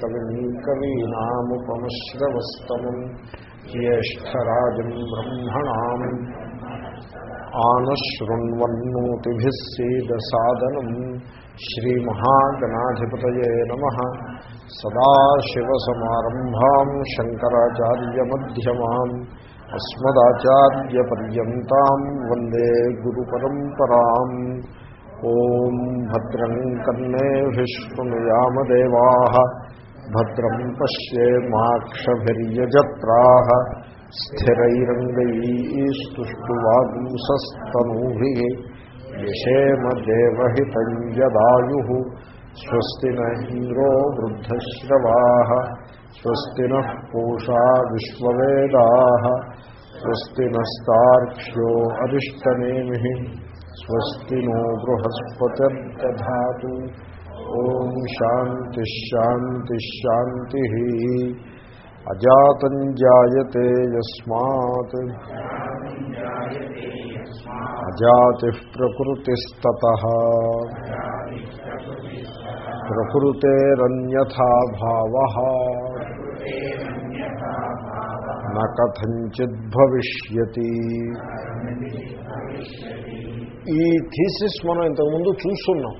कविम् कवीनामुपमश्रवस्तमम् ज्येष्ठराजम् ब्रह्मणाम्। आनशृण्वन्नोतिभिः सीदसादनम्, श्रीमहागणाधिपतये नमः। सदाशिवसमारम्भाम्, शङ्कराचार्यमध्यमाम्, अस्मदाचार्यपर्यन्ताम्, वंदे गुरुपरम्पराम्। ॐ भद्रम् कर्णे विष्णुयामदेवाः भद्रम् पश्येमाक्षभिर्यजत्राः स्थिरैरङ्गैस्तुष्टुवागुंसस्तनूभिः यशेमदेवहितम् यदायुः स्वस्ति न इन्द्रो वृद्धश्रवाः, स्वस्ति नः पूषा विश्ववेदाः, स्वस्ति नस्तार्क्ष्यो अरिष्टनेमिः, स्वस्ति नो बृहस्पतिर्दधातु। ॐ शान्तिश्शान्तिश्शान्तिः अजातं जायते यस्मात् अजातिः प्रकृतिस्ततः प्रकृतेरन्यथा भावः न कथञ्चिद्भविष्यति ఈ థీసిస్ మనం ఇంతకుముందు చూస్తున్నాం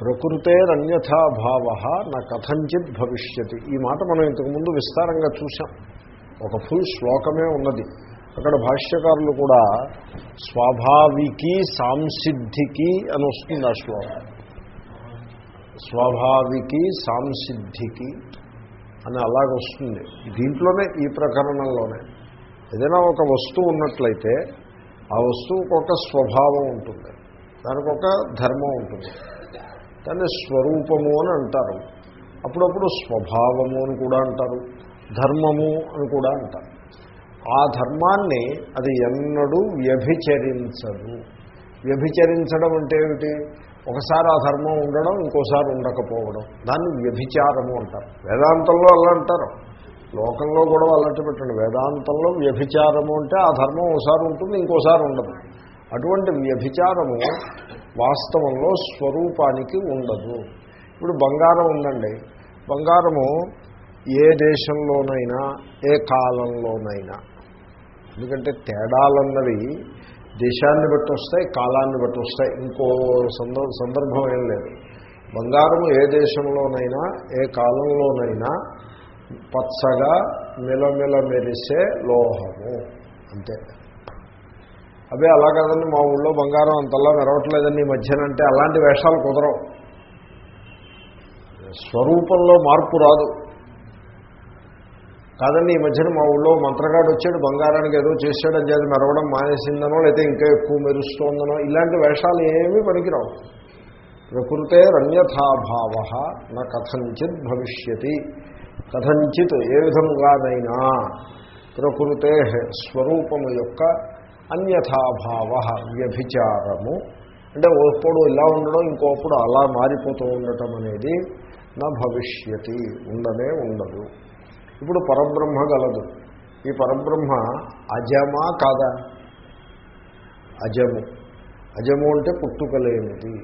ప్రకృతేరన్యథాభావ నా కథంచిత్ భవిష్యతి. ఈ మాట మనం ఇంతకుముందు విస్తారంగా చూసాం ఒక ఫుల్ శ్లోకమే ఉన్నది. అక్కడ భాష్యకారులు కూడా స్వాభావికి సాంసిద్ధికి అని వస్తుంది ఆ శ్లోకం. స్వాభావికి సాంసిద్ధికి అని అలాగ వస్తుంది. దీంట్లోనే ఈ ప్రకరణంలోనే. ఏదైనా ఒక వస్తువు ఉన్నట్లయితే ఆ వస్తువుకు ఒక స్వభావం ఉంటుంది. దానికి ఒక ధర్మం ఉంటుంది. దాన్ని స్వరూపము అని అంటారు. అప్పుడప్పుడు స్వభావము అని కూడా అంటారు. ధర్మము అని కూడా అంటారు. ఆ ధర్మాన్ని అది ఎన్నడూ వ్యభిచరించదు. వ్యభిచరించడం అంటే ఏమిటి? ఒకసారి ఆ ధర్మం ఉండడం ఇంకోసారి ఉండకపోవడం. దాన్ని వ్యభిచారము అంటారు. వేదాంతంలో అలా అంటారు. లోకంలో కూడా అలాంటి పెట్టండి. వేదాంతంలో వ్యభిచారము అంటే ఆ ధర్మం ఒకసారి ఉంటుంది ఇంకోసారి ఉండదు. అటువంటి వ్యభిచారము వాస్తవంలో స్వరూపానికి ఉండదు. ఇప్పుడు బంగారం ఉందండి. బంగారము ఏ దేశంలోనైనా ఏ కాలంలోనైనా. ఎందుకంటే తేడాలన్నవి దేశాన్ని బట్టి వస్తాయి కాలాన్ని బట్టి వస్తాయి. ఇంకో సందర్భం ఏం లేదు. బంగారము ఏ దేశంలోనైనా ఏ కాలంలోనైనా పచ్చగా మిలమిల మెరిసే లోహము. అంతే. అదే అలా కాదండి మా ఊళ్ళో బంగారం అంతలా మెరవట్లేదండి ఈ మధ్యనంటే అలాంటి వేషాలు కుదరవు. స్వరూపంలో మార్పు రాదు. కాదండి ఈ మధ్యన మా ఊళ్ళో మంత్రగాడు వచ్చాడు బంగారానికి ఏదో చేశాడు అని చేసి మెరవడం మానేసిందనో లేకపోతే ఇంకా ఎక్కువ మెరుస్తోందనో ఇలాంటి వేషాలు ఏమీ పనికిరావు. ప్రకృతే రన్యథాభావ నా కథంచిత్ భవిష్యతి. కథంచిత్ ఏ విధముగానైనా ప్రకృతే స్వరూపము యొక్క అన్యథాభావ వ్యభిచారము. అంటే ఒకప్పుడు ఇలా ఉండడం ఇంకోప్పుడు అలా మారిపోతూ ఉండటం అనేది నా భవిష్యతి. ఉండనే ఉండదు. ఇప్పుడు పరబ్రహ్మ గలదు. ఈ పరబ్రహ్మ అజమా కాదా? అజము. అజము అంటే పుట్టుకలేనిది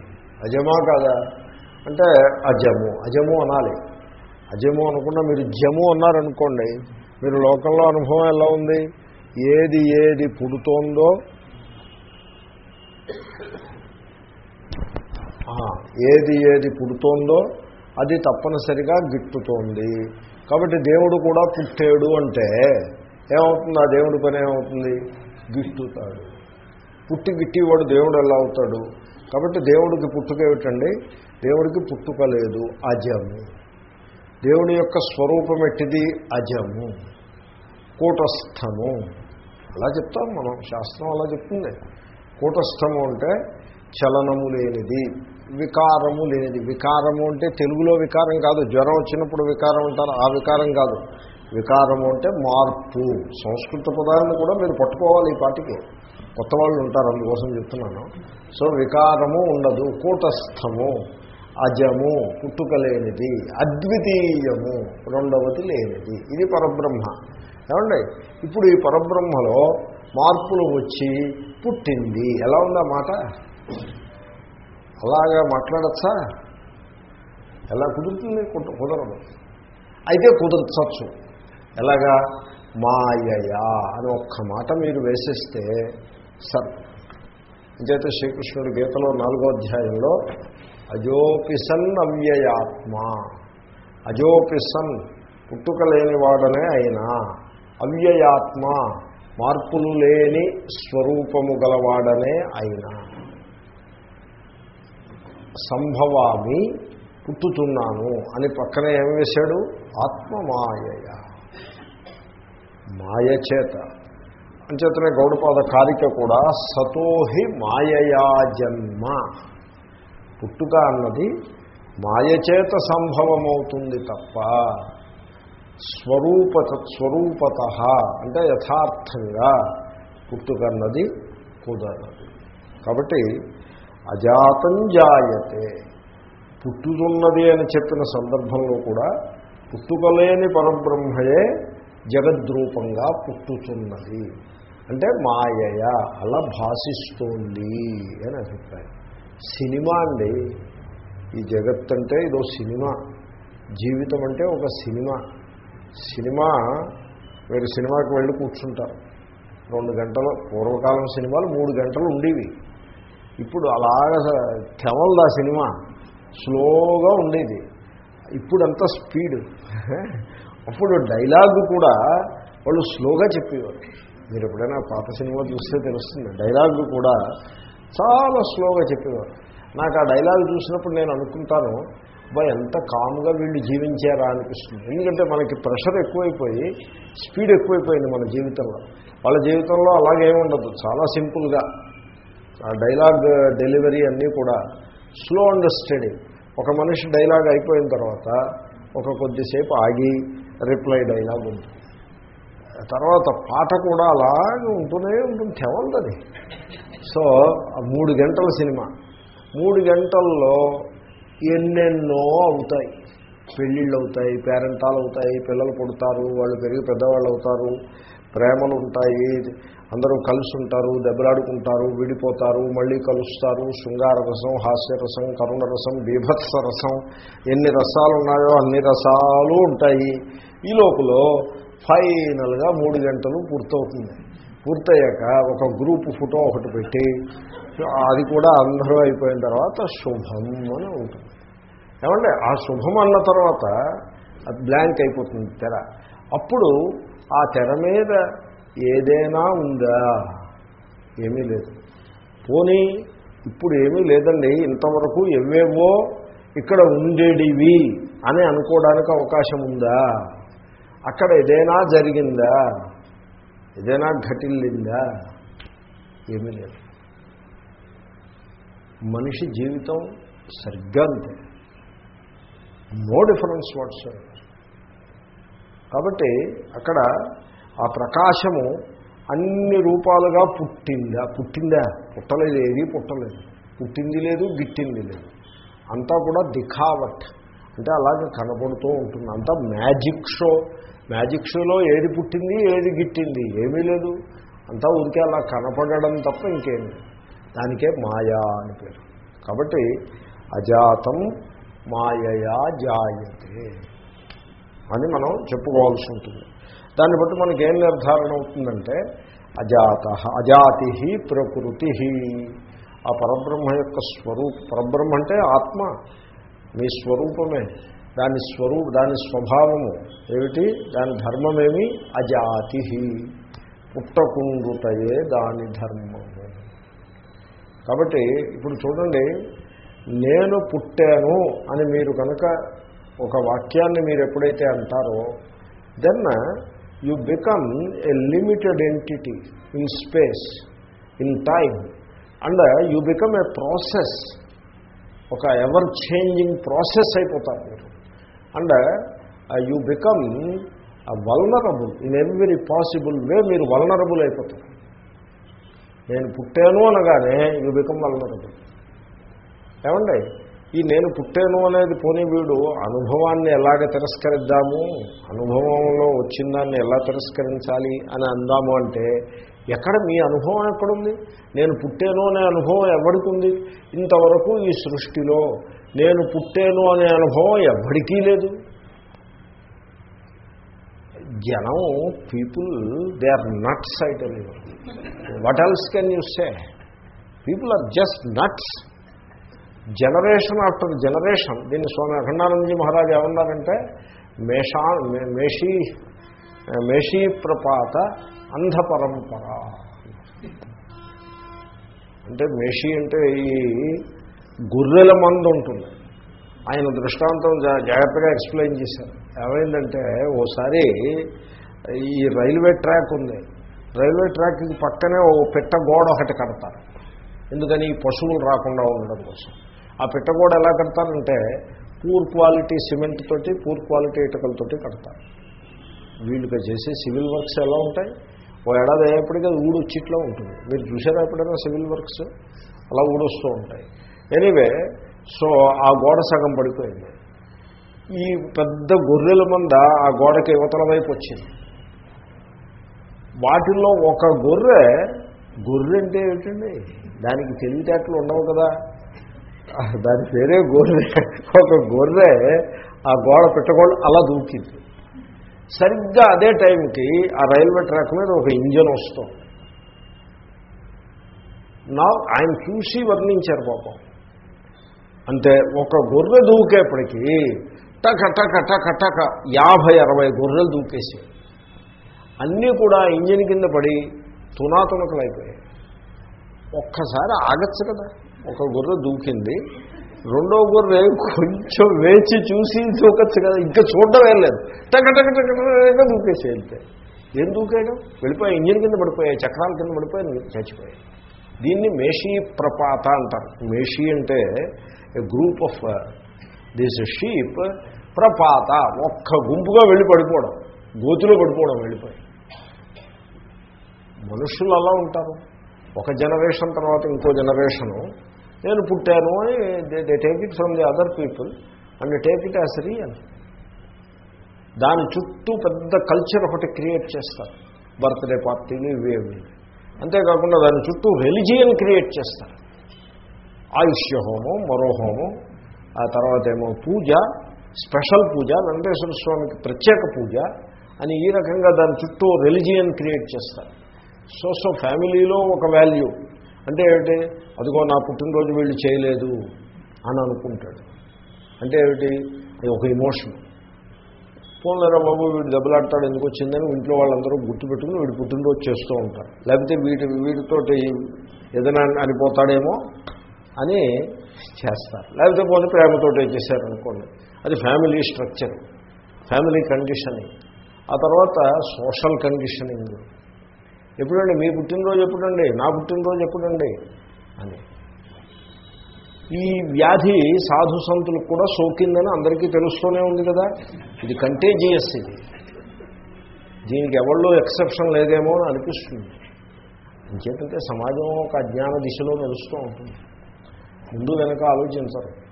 అజమా కాదా? అంటే అజము. అజము అనాలి. అజము అనకుండా మీరు జము అన్నారనుకోండి మీరు లోకంలో అనుభవం ఎలా ఉంది? ఏది ఏది పుడుతోందో ఏది ఏది పుడుతోందో అది తప్పనిసరిగా గిట్టుతోంది. కాబట్టి దేవుడు కూడా పుట్టాడు అంటే ఏమవుతుంది? ఆ దేవుడి పని ఏమవుతుంది? గిట్టుతాడు. పుట్టి గిట్టివాడు దేవుడు ఎలా అవుతాడు? కాబట్టి దేవుడికి పుట్టుక ఏమిటండి? దేవుడికి పుట్టుక లేదు అజము. దేవుని యొక్క స్వరూపం ఎట్టిది? అజము. కూటస్థము. అలా చెప్తాం మనం. శాస్త్రం అలా చెప్తుంది. కూటస్థము అంటే చలనము లేనిది వికారము లేనిది. వికారము అంటే తెలుగులో వికారం కాదు. జ్వరం వచ్చినప్పుడు వికారం అంటారు ఆ వికారం కాదు. వికారము అంటే మార్పు. సంస్కృత పదాలను కూడా మీరు పట్టుకోవాలి ఈ పాటికి. కొత్త వాళ్ళు ఉంటారు అందుకోసం చెప్తున్నాను. సో వికారము ఉండదు. కూటస్థము అజము పుట్టుక లేనిది. అద్వితీయము రెండవది లేనిది. ఇది పరబ్రహ్మ. ఏమండి? ఇప్పుడు ఈ పరబ్రహ్మలో మార్పులు వచ్చి పుట్టింది. ఎలా ఉందా మాట? అలాగా మాట్లాడచ్చా? ఎలా కుదురుతుంది? కుదరదు. అయితే కుదర్చచ్చు. ఎలాగా? మాయయా అని ఒక్క మాట మీరు వేసేస్తే సర్ అంచేత శ్రీకృష్ణుడి గీతలో నాలుగో అధ్యాయంలో అజోపిసన్ అవ్యయాత్మ. అజోపిసన్ పుట్టుక లేనివాడనే అయినా అవ్యయాత్మ మార్పులు లేని స్వరూపము గలవాడనే అయినా సంభవామి పుట్టుతున్నాను అని పక్కన ఏం వేశాడు? ఆత్మ మాయ చేత. అంచేతనే గౌడపాద కారిక కూడా సతోహి మాయయా జన్మ. పుట్టుక అన్నది మాయచేత సంభవమవుతుంది తప్ప స్వరూపత స్వరూపత అంటే యథార్థంగా పుట్టుకన్నది కుదరదు కాబట్టి అజాతం జాయతే. పుట్టుతున్నది అని చెప్పిన సందర్భంలో కూడా పుట్టుకలేని పరబ్రహ్మయే జగద్రూపంగా పుట్టుతున్నది. అంటే మాయయ అలా భాషిస్తోంది అని అభిప్రాయం. సినిమా అండి. ఈ జగత్ అంటే ఇదో సినిమా. జీవితం అంటే ఒక సినిమా. సినిమా మీరు సినిమాకి వెళ్ళి కూర్చుంటారు. రెండు గంటలు పూర్వకాలం సినిమాలు మూడు గంటలు ఉండేవి. ఇప్పుడు అలాగ ఆ సినిమా? స్లోగా ఉండేది. ఇప్పుడంతా స్పీడ్. అప్పుడు డైలాగ్ కూడా వాళ్ళు స్లోగా చెప్పేవారు. మీరు ఎప్పుడైనా పాత సినిమా చూస్తే తెలుస్తుంది డైలాగ్ కూడా చాలా స్లోగా చెప్పేవారు. నాకు ఆ డైలాగ్ చూసినప్పుడు నేను అనుకుంటాను బా ఎంత కామ్గా వీళ్ళు జీవించారా అనిపిస్తుంది. ఎందుకంటే మనకి ప్రెషర్ ఎక్కువైపోయి స్పీడ్ ఎక్కువైపోయింది మన జీవితంలో. వాళ్ళ జీవితంలో అలాగే ఉండదు చాలా సింపుల్గా. ఆ డైలాగ్ డెలివరీ అన్నీ కూడా స్లో అండ్ స్టడీ. ఒక మనిషి డైలాగ్ అయిపోయిన తర్వాత ఒక కొద్దిసేపు ఆగి రిప్లై డైలాగ్ ఉంటుంది తర్వాత పాట కూడా అలాగే ఉంటూనే ఉంటుంది తెవలది సో ఆ మూడు గంటల సినిమా. మూడు గంటల్లో ఎన్నెన్నో అవుతాయి. పెళ్ళిళ్ళు అవుతాయి పేరెంటాలు అవుతాయి పిల్లలు పుడతారు వాళ్ళు పెరిగి పెద్దవాళ్ళు అవుతారు ప్రేమలు ఉంటాయి అందరూ కలిసి ఉంటారు దెబ్బలాడుకుంటారు విడిపోతారు మళ్ళీ కలుస్తారు శృంగార రసం హాస్యరసం కరుణ రసం బీభత్స రసం ఎన్ని రసాలు ఉన్నాయో అన్ని రసాలు ఉంటాయి. ఈ లోపల ఫైనల్గా మూడు గంటలు పూర్తవుతుంది. పూర్తయ్యాక ఒక గ్రూప్ ఫోటో ఒకటి పెట్టి అది కూడా అందరూ అయిపోయిన తర్వాత శుభం అని ఉంటుంది ఏమంటే ఆ శుభం అన్న తర్వాత అది బ్లాంక్ అయిపోతుంది తెర. అప్పుడు ఆ తెర మీద ఏదైనా ఉందా? ఏమీ లేదు. పోనీ ఇప్పుడు ఏమీ లేదండి. ఇంతవరకు ఎవేవో ఇక్కడ ఉండేటివి అని అనుకోవడానికి అవకాశం ఉందా? అక్కడ ఏదైనా జరిగిందా? ఏదైనా ఘటిల్లిందా? ఏమీ లేదు. మనిషి జీవితం సరిగ్గా అంతే. నో డిఫరెన్స్ వాట్స్ కాబట్టి అక్కడ ఆ ప్రకాశము అన్ని రూపాలుగా పుట్టిందా? పుట్టిందా? పుట్టలేదు ఏది పుట్టలేదు. పుట్టింది లేదు గిట్టింది లేదు. అంతా కూడా దిఖావట్ అంటే అలాగే కనబడుతూ ఉంటుంది. అంతా మ్యాజిక్ షో. మ్యాజిక్ షోలో ఏది పుట్టింది ఏది గిట్టింది? ఏమీ లేదు. అంతా ఉడికే అలా కనపడడం తప్ప ఇంకేమి దానికే మాయా అని పేరు. కాబట్టి అజాతం మాయయా జాయతే అని మనం చెప్పుకోవాల్సి ఉంటుంది. దాన్ని బట్టి మనకేం ఏం నిర్ధారణ అవుతుందంటే అజాత అజాతి ప్రకృతి. ఆ పరబ్రహ్మ యొక్క స్వరూప పరబ్రహ్మ అంటే ఆత్మ. మీ స్వరూపమే. దాని స్వరూప దాని స్వభావము ఏమిటి? దాని ధర్మమేమి? అజాతి. పుట్టకుండుటయే దాని ధర్మము. కాబట్టి ఇప్పుడు చూడండి నేను పుట్టాను అని మీరు కనుక ఒక వాక్యాన్ని మీరు ఎప్పుడైతే అంటారో then you become a limited entity in space in time and you become a process ఒక ఎవర్ చేంజింగ్ ప్రాసెస్ అయిపోతారు మీరు. And you become vulnerable in every possible way మీరు వల్నరబుల్ అయిపోతారు. నేను పుట్టాను అనగానే యు బికమ్ వల్నరబుల్ ఏమండి? ఈ నేను పుట్టాను అనేది పోనీ వీడు అనుభవాన్ని ఎలాగ తిరస్కరిద్దాము? అనుభవంలో వచ్చిన దాన్ని ఎలా తిరస్కరించాలి అని అందాము అంటే ఎక్కడ మీ అనుభవం ఎక్కడుంది? నేను పుట్టాను అనే అనుభవం ఎవరికి ఉంది ఇంతవరకు ఈ సృష్టిలో నేను పుట్టాను అనే అనుభవం ఎవరికీ లేదు. జనం పీపుల్ దే ఆర్ నట్స్ అయితే what else can you say? People are just nuts. Generation after generation దీన్ని స్వామి అఖండానందజీ మహారాజు ఏమన్నారంటే మేషా మే- మేషీ మేషీ ప్రపాత అంధ పరంపర అంటే మేషి అంటే ఈ గొర్రెల మందు ఉంటుంది. ఆయన దృష్టాంతం జా- జాగ్రత్తగా ఎక్స్ప్లెయిన్ చేశారు. ఏమైందంటే ఓసారి ఈ రైల్వే ట్రాక్ ఉంది. రైల్వే ట్రాక్ పక్కనే ఓ పెట్ట గోడ ఒకటి కడతారు. ఎందుకని ఈ పశువులు రాకుండా ఉండడం కోసం. ఆ పిట్ట కూడా ఎలా కడతానంటే పూర్ క్వాలిటీ సిమెంట్ తోటి పూర్ క్వాలిటీ ఇటుకలతోటి కడతారు వీళ్ళుగా చేసే సివిల్ వర్క్స్ ఎలా ఉంటాయి? ఓ ఏడాది అయ్యేప్పటికీ అది ఊడొచ్చిట్లో ఉంటుంది. మీరు చూసారా ఎప్పుడైనా సివిల్ వర్క్స్? అలా ఊడొస్తూ ఉంటాయి. ఎనీవే సో ఆ గోడ సగం పడిపోయింది. ఈ పెద్ద గొర్రెల మంద ఆ గోడకి యువతల వైపు వచ్చింది. వాటిల్లో ఒక గొర్రె గొర్రె అంటే ఏమిటండి? దానికి తెలివితేటలు ఉండవు కదా. దాని పేరే గొర్రె. ఒక గొర్రె ఆ గోడ పెట్టగోడ అలా దూకింది. సరిగ్గా అదే టైంకి ఆ రైల్వే ట్రాక్ మీద ఒక ఇంజన్ వస్తుంది. నా ఆయన చూసి వర్ణించారు పాపం. అంటే ఒక గొర్రె దూకేపటికి టక టక టక టక యాభై అరవై గొర్రెలు దూకేసి అన్నీ కూడా ఇంజిన్ కింద పడి తునాతునకలైపోయాయి. ఒక్కసారి ఆగచ్చు కదా? ఒక గొర్రె దూకింది. రెండో గుర్రె కొంచెం వేచి చూసి దూకచ్చు కదా ఇంకా చూడడం లేదు. టక టక టక టక దూకేసి వెళ్తే ఏం దూకాడు? వెళ్ళిపోయి ఇంజిన్ కింద పడిపోయాయి చక్రాల కింద పడిపోయి చచ్చిపోయాయి. దీన్ని మేషీ ప్రపాత అంటారు. మేషీ అంటే a group of this sheep ప్రపాత ఒక్క గుంపుగా వెళ్ళి పడిపోవడం గోతులో పడిపోవడం వెళ్ళిపోయి. మనుషులు అలా ఉంటారు. ఒక జనరేషన్ తర్వాత ఇంకో జనరేషను నేను పుట్టాను అని they take it from the other people and take it as real దాని చుట్టూ పెద్ద కల్చర్ ఒకటి క్రియేట్ చేస్తారు. బర్త్డే పార్టీలు ఇవేవి అంతేకాకుండా దాని చుట్టూ రెలిజియన్ క్రియేట్ చేస్తారు. ఆయుష్య హోమం మరో హోమం ఆ తర్వాత ఏమో పూజ స్పెషల్ పూజ వెంకటేశ్వర స్వామికి ప్రత్యేక పూజ అని ఈ రకంగా దాని చుట్టూ రెలిజియన్ క్రియేట్ చేస్తారు. సో సో ఫ్యామిలీలో ఒక వాల్యూ అంటే ఏమిటి? అదిగో నా పుట్టినరోజు వీళ్ళు చేయలేదు అని అనుకుంటాడు. అంటే ఏమిటి? అది ఒక ఇమోషన్ పోలేరా బాబు వీడు దెబ్బలాడతాడు ఎందుకు వచ్చిందని ఇంట్లో వాళ్ళందరూ గుర్తుపెట్టుకుని వీడు పుట్టినరోజు చేస్తూ ఉంటారు. లేకపోతే వీటి వీటితోటి ఏదైనా అనిపోతాడేమో అని చేస్తారు. లేకపోతే పోతే ప్రేమతో చేశారు అనుకోండి అది ఫ్యామిలీ స్ట్రక్చర్ ఫ్యామిలీ కండిషనింగ్ ఆ తర్వాత సోషల్ కండిషనింగ్ ఎప్పుడండి? మీ పుట్టినరోజు ఎప్పుడండి? నా పుట్టినరోజు ఎప్పుడండి? అని. ఈ వ్యాధి సాధు సంతులకు కూడా సోకిందని అందరికీ తెలుస్తూనే ఉంది కదా? ఇది కంటేజియస్ ఇది. దీనికి ఎవరిలో ఎక్సెప్షన్ లేదేమో అని అనిపిస్తుంది. ఇంకేంటంటే సమాజం ఒక అజ్ఞాన దిశలో నడుస్తూ ఉంటుంది. ముందు వెనక ఆలోచించరు.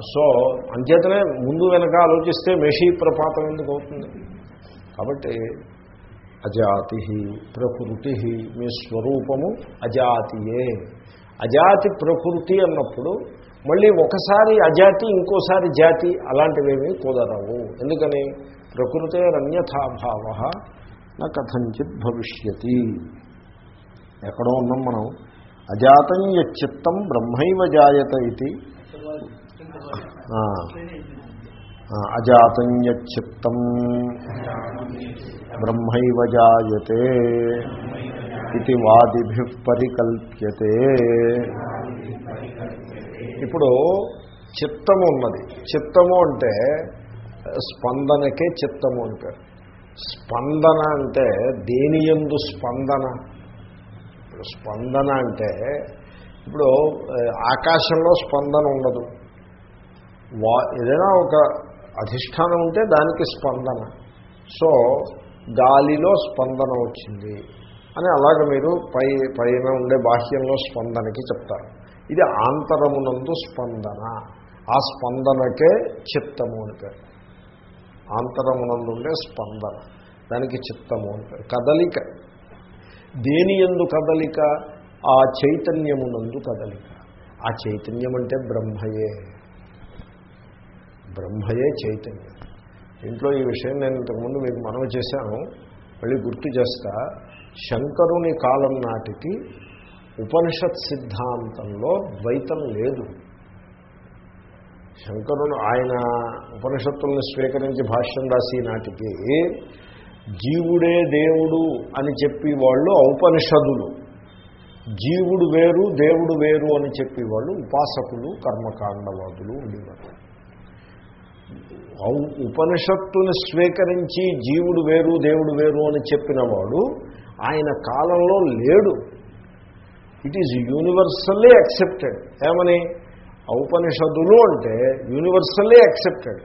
సో అంచేతనే ముందు వెనక ఆలోచిస్తే మెషీ ప్రపాతం ఎందుకు అవుతుంది? కాబట్టి అజాతి ప్రకృతి మీ స్వరూపము అజాతియే. అజాతి ప్రకృతి అన్నప్పుడు మళ్ళీ ఒకసారి అజాతి ఇంకోసారి జాతి అలాంటివేమీ కుదరవు. ఎందుకని? ప్రకృతే రన్యథాభావ నా కథంచిత్ భవిష్యతి. ఎక్కడో ఉన్నాం మనం. అజాతం యచ్చిత్తం బ్రహ్మైవ జాయత ఇది. ఆ, అజాతం బ్రహ్మైవ జాయతే ఇది వాదిభి పరికల్ప్యతే. ఇప్పుడు చిత్తము ఉన్నది. చిత్తము అంటే స్పందనకే చిత్తము అంటారు. స్పందన అంటే దేని ఎందు స్పందన? స్పందన అంటే ఇప్పుడు ఆకాశంలో స్పందన ఉండదు. వా ఏదైనా ఒక అధిష్టానం ఉంటే దానికి స్పందన. సో గాలిలో స్పందన వచ్చింది అని అలాగ మీరు పై పైన ఉండే బాహ్యంలో స్పందనకి చెప్తారు. ఇది ఆంతరమునందు స్పందన. ఆ స్పందనకే చిత్తము అని పేరు. ఆంతరమునందు ఉండే స్పందన. దానికి చిత్తము అని పేరు. కదలిక. దేని ఎందు కదలిక? ఆ చైతన్యమునందు కదలిక. ఆ చైతన్యం అంటే బ్రహ్మయే. బ్రహ్మయే చైతన్యం. ఇంట్లో ఈ విషయం నేను ఇంతకుముందు మీకు మనవి చేశాను. మళ్ళీ గుర్తు చేస్తా. శంకరుని కాలం నాటికి ఉపనిషత్ సిద్ధాంతంలో ద్వైతం లేదు. శంకరుడు ఆయన ఉపనిషత్తుల్ని స్వీకరించి భాష్యం రాసి నాటికి జీవుడే దేవుడు అని చెప్పి వాళ్ళు ఔపనిషదులు. జీవుడు వేరు దేవుడు వేరు అని చెప్పి వాళ్ళు ఉపాసకులు కర్మకాండవాదులు ఉండేవారు. ఉపనిషత్తుని స్వీకరించి జీవుడు వేరు దేవుడు వేరు అని చెప్పిన వాడు ఆయన కాలంలో లేడు. ఇట్ ఈజ్ యూనివర్సల్లీ యాక్సెప్టెడ్ ఏమని? ఔపనిషదులు అంటే యూనివర్సల్లీ యాక్సెప్టెడ్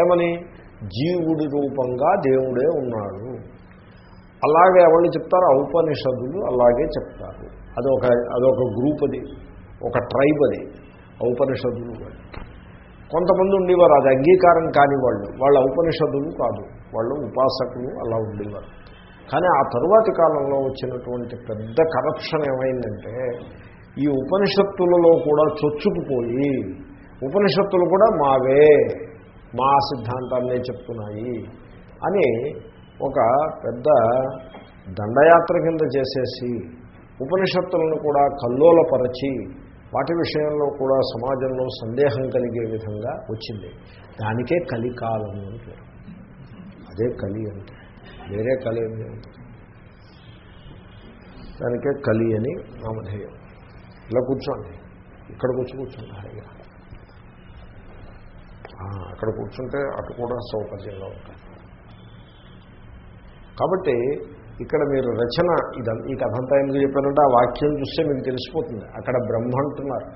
ఏమని? జీవుడి రూపంగా దేవుడే ఉన్నాడు. అలాగే ఎవరు చెప్తారు? ఔపనిషదులు అలాగే చెప్తారు. అదొక అదొక గ్రూప్ అది. ఒక ట్రైబ్ అది. ఔపనిషదులు కొంతమంది ఉండేవారు. అది అంగీకారం కాని వాళ్ళు. వాళ్ళ ఉపనిషదులు కాదు. వాళ్ళు ఉపాసకులు అలా ఉండేవారు. కానీ ఆ తరువాతి కాలంలో వచ్చినటువంటి పెద్ద కరప్షన్ ఏమైందంటే ఈ ఉపనిషత్తులలో కూడా చొచ్చుకుపోయి ఉపనిషత్తులు కూడా మావే మా సిద్ధాంతాన్నే చెప్తున్నాయి అని ఒక పెద్ద దండయాత్ర కింద చేసేసి ఉపనిషత్తులను కూడా కల్లోలపరచి వాటి విషయంలో కూడా సమాజంలో సందేహం కలిగే విధంగా వచ్చింది. దానికే కలికాలము అని పేరు. అదే కలి అంటే వేరే కలి దానికే కలి అని నామధేయం. ఇలా కూర్చోండి. ఇక్కడ కూర్చో కూర్చోండి హాయిగా. అక్కడ కూర్చుంటే అటు కూడా సౌకర్యంగా ఉంటుంది కాబట్టి ఇక్కడ మీరు రచన ఇదం ఈ కథంతా ఎందుకు చెప్పానంటే ఆ వాక్యం చూస్తే మీకు తెలిసిపోతుంది. అక్కడ బ్రహ్మ అంటున్నారు.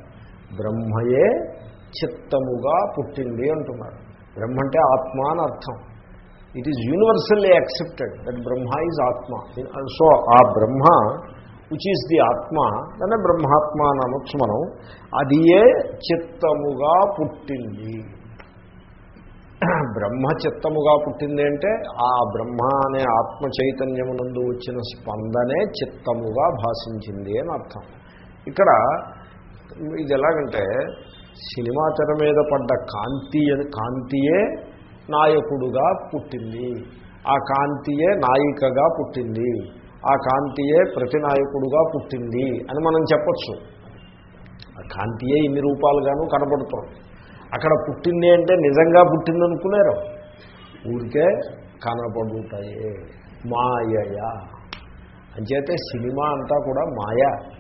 బ్రహ్మయే చిత్తముగా పుట్టింది అంటున్నారు. బ్రహ్మ అంటే ఆత్మ అని అర్థం. It is universally accepted that Brahma is Atma. So ఆ బ్రహ్మ విచ్ ఈజ్ ది ఆత్మ దాన్ని బ్రహ్మాత్మ అని అనొచ్చు మనం. అది ఏ చిత్తముగా పుట్టింది. బ్రహ్మ చిత్తముగా పుట్టింది అంటే ఆ బ్రహ్మ అనే ఆత్మ చైతన్యమునందు వచ్చిన స్పందనే చిత్తముగా భాషించింది అని అర్థం. ఇక్కడ ఇది ఎలాగంటే సినిమా తెర మీద పడ్డ కాంతి కాంతియే నాయకుడుగా పుట్టింది. ఆ కాంతియే నాయికగా పుట్టింది. ఆ కాంతియే ప్రతినాయకుడుగా పుట్టింది అని మనం చెప్పచ్చు. ఆ కాంతియే ఇన్ని రూపాలుగాను కనబడుతోంది. అక్కడ పుట్టింది అంటే నిజంగా పుట్టిందనుకున్నారు? ఊరికే కనపడుతాయే మాయయా. అంచేతే సినిమా అంతా కూడా మాయ.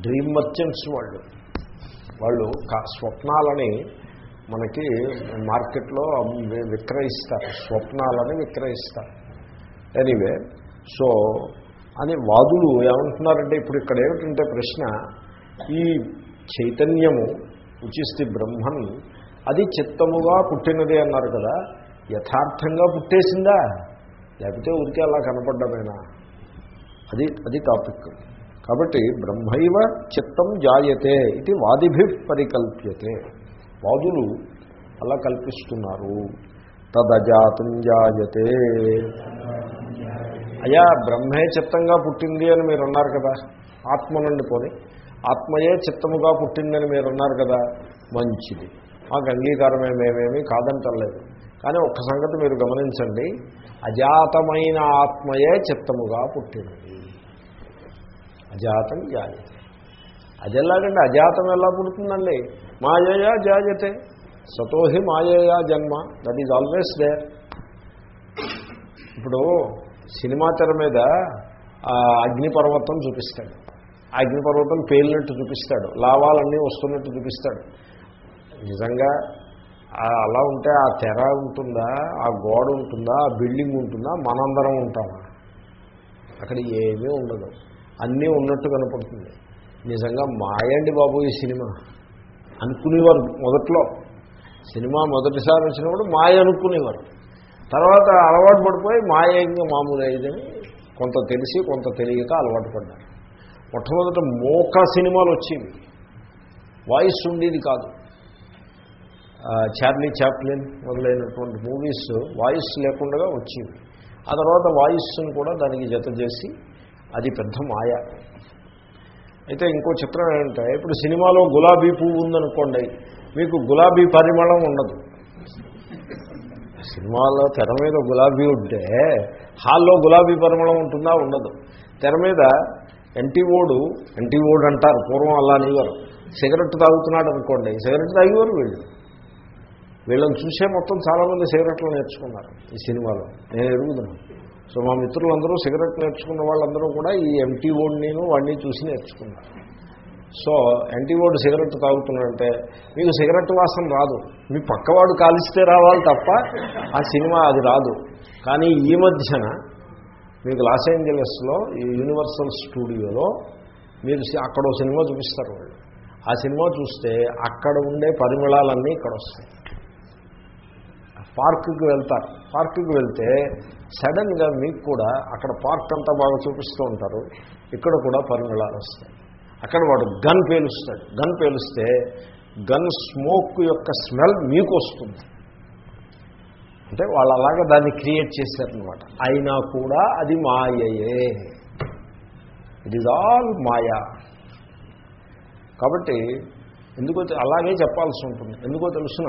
డ్రీమ్ మర్చెంట్స్ వాళ్ళు. వాళ్ళు స్వప్నాలని మనకి మార్కెట్లో విక్రయిస్తారు. స్వప్నాలని విక్రయిస్తారు. ఎనీవే సో అని వాదులు ఏమంటున్నారంటే ఇప్పుడు ఇక్కడ ఏమిటంటే ప్రశ్న ఈ చైతన్యము ఉచిస్తి బ్రహ్మన్ అది చిత్తముగా పుట్టినదే అన్నారు కదా యథార్థంగా పుట్టేసిందా? లేకపోతే ఊరికే అలా కనపడ్డమేనా? అది అది టాపిక్ కాబట్టి బ్రహ్మైవ చిత్తం జాయతే ఇది వాదిభి పరికల్ప్యతే. వాదులు అలా కల్పిస్తున్నారు. తదజాతం జాయతే. అయ్యా బ్రహ్మే చిత్తంగా పుట్టింది అని మీరు అన్నారు కదా ఆత్మ నుండి పోనీ. ఆత్మయే చిత్తముగా పుట్టిందని మీరు అన్నారు కదా మంచిది. మాకు అంగీకారమే మేమేమీ కాదంటలేదు. కానీ ఒక్క సంగతి మీరు గమనించండి అజాతమైన ఆత్మయే చిత్తముగా పుట్టినది. అజాతం జాయతే. అది ఎలాగండి అజాతం ఎలా పుడుతుందండి? మాయయా జాయతే. సతోహి మాయయా జన్మ. దట్ ఈజ్ ఆల్వేస్ దేర్ ఇప్పుడు సినిమా తెర మీద అగ్నిపర్వతం చూపిస్తాడు. అగ్నిపర్వతం పేలినట్టు చూపిస్తాడు. లావాలన్నీ వస్తున్నట్టు చూపిస్తాడు. నిజంగా అలా ఉంటే ఆ తెర ఉంటుందా? ఆ గోడ ఉంటుందా? ఆ బిల్డింగ్ ఉంటుందా? మనందరం ఉంటామా? అక్కడ ఏమీ ఉండదు. అన్నీ ఉన్నట్టు కనపడుతుంది. నిజంగా మాయండి బాబు ఈ సినిమా. అనుకునేవారు మొదట్లో. సినిమా మొదటిసారి వచ్చినప్పుడు మాయ అనుకునేవారు. తర్వాత అలవాటు పడిపోయి మాయ ఇంకా మామూలు అయిందని కొంత తెలిసి కొంత తెలియక అలవాటు పడ్డారు. మొట్టమొదట మోకా సినిమాలు వచ్చేవి. వాయిస్ ఉండేది కాదు. చార్లీ చాప్లిన్ మొదలైనటువంటి మూవీస్ వాయిస్ లేకుండా వచ్చేవి. ఆ తర్వాత వాయిస్ని కూడా దానికి జత చేసి అది పెద్ద మాయ. అయితే ఇంకో చిత్రం ఏంటంటే ఇప్పుడు సినిమాలో గులాబీ పువ్వు ఉందనుకోండి మీకు గులాబీ పరిమళం ఉండదు. సినిమాలో తెర మీద గులాబీ ఉంటే హాల్లో గులాబీ పరిమళం ఉంటుందా? ఉండదు. తెర మీద ఎన్టీఓడు ఎన్టీఓడు అంటారు పూర్వం అలా అనేవారు. సిగరెట్ తాగుతున్నాడు అనుకోండి సిగరెట్ తాగేవారు వీళ్ళు. వీళ్ళని చూసే మొత్తం చాలామంది సిగరెట్లు నేర్చుకున్నారు ఈ సినిమాలో. నేను ఎరుగుతున్నాను సో మా మిత్రులందరూ సిగరెట్ నేర్చుకున్న వాళ్ళందరూ కూడా ఈ ఎంటీ ఓడ్ నేను వాడిని చూసి నేర్చుకున్నారు. సో ఎంటీ ఓడ్ సిగరెట్ తాగుతున్నాడంటే మీకు సిగరెట్ వాసన రాదు. మీ పక్కవాడు కాలిస్తే రావాలి తప్ప ఆ సినిమా అది రాదు. కానీ ఈ మధ్యన మీకు లాస్ ఏంజలస్లో ఈ యూనివర్సల్ స్టూడియోలో మీరు అక్కడ సినిమా చూపిస్తారు వాళ్ళు. ఆ సినిమా చూస్తే అక్కడ ఉండే పరిమళాలన్నీ ఇక్కడ వస్తాయి. పార్కుకి వెళ్తారు. పార్కుకి వెళ్తే సడన్గా మీకు కూడా అక్కడ పార్క్ అంతా బాగా చూపిస్తూ ఉంటారు. ఇక్కడ కూడా పరిమళాలు వస్తాయి. అక్కడ వాడు గన్ పేలుస్తాడు. గన్ పేలుస్తే గన్ స్మోక్ యొక్క స్మెల్ మీకు వస్తుంది. అంటే వాళ్ళు అలాగా దాన్ని క్రియేట్ చేశారనమాట అయినా కూడా అది మాయయే. It is all maya. కాబట్టి ఎందుకో అలాగే చెప్పాల్సి ఉంటుంది. ఎందుకో తెలుసిన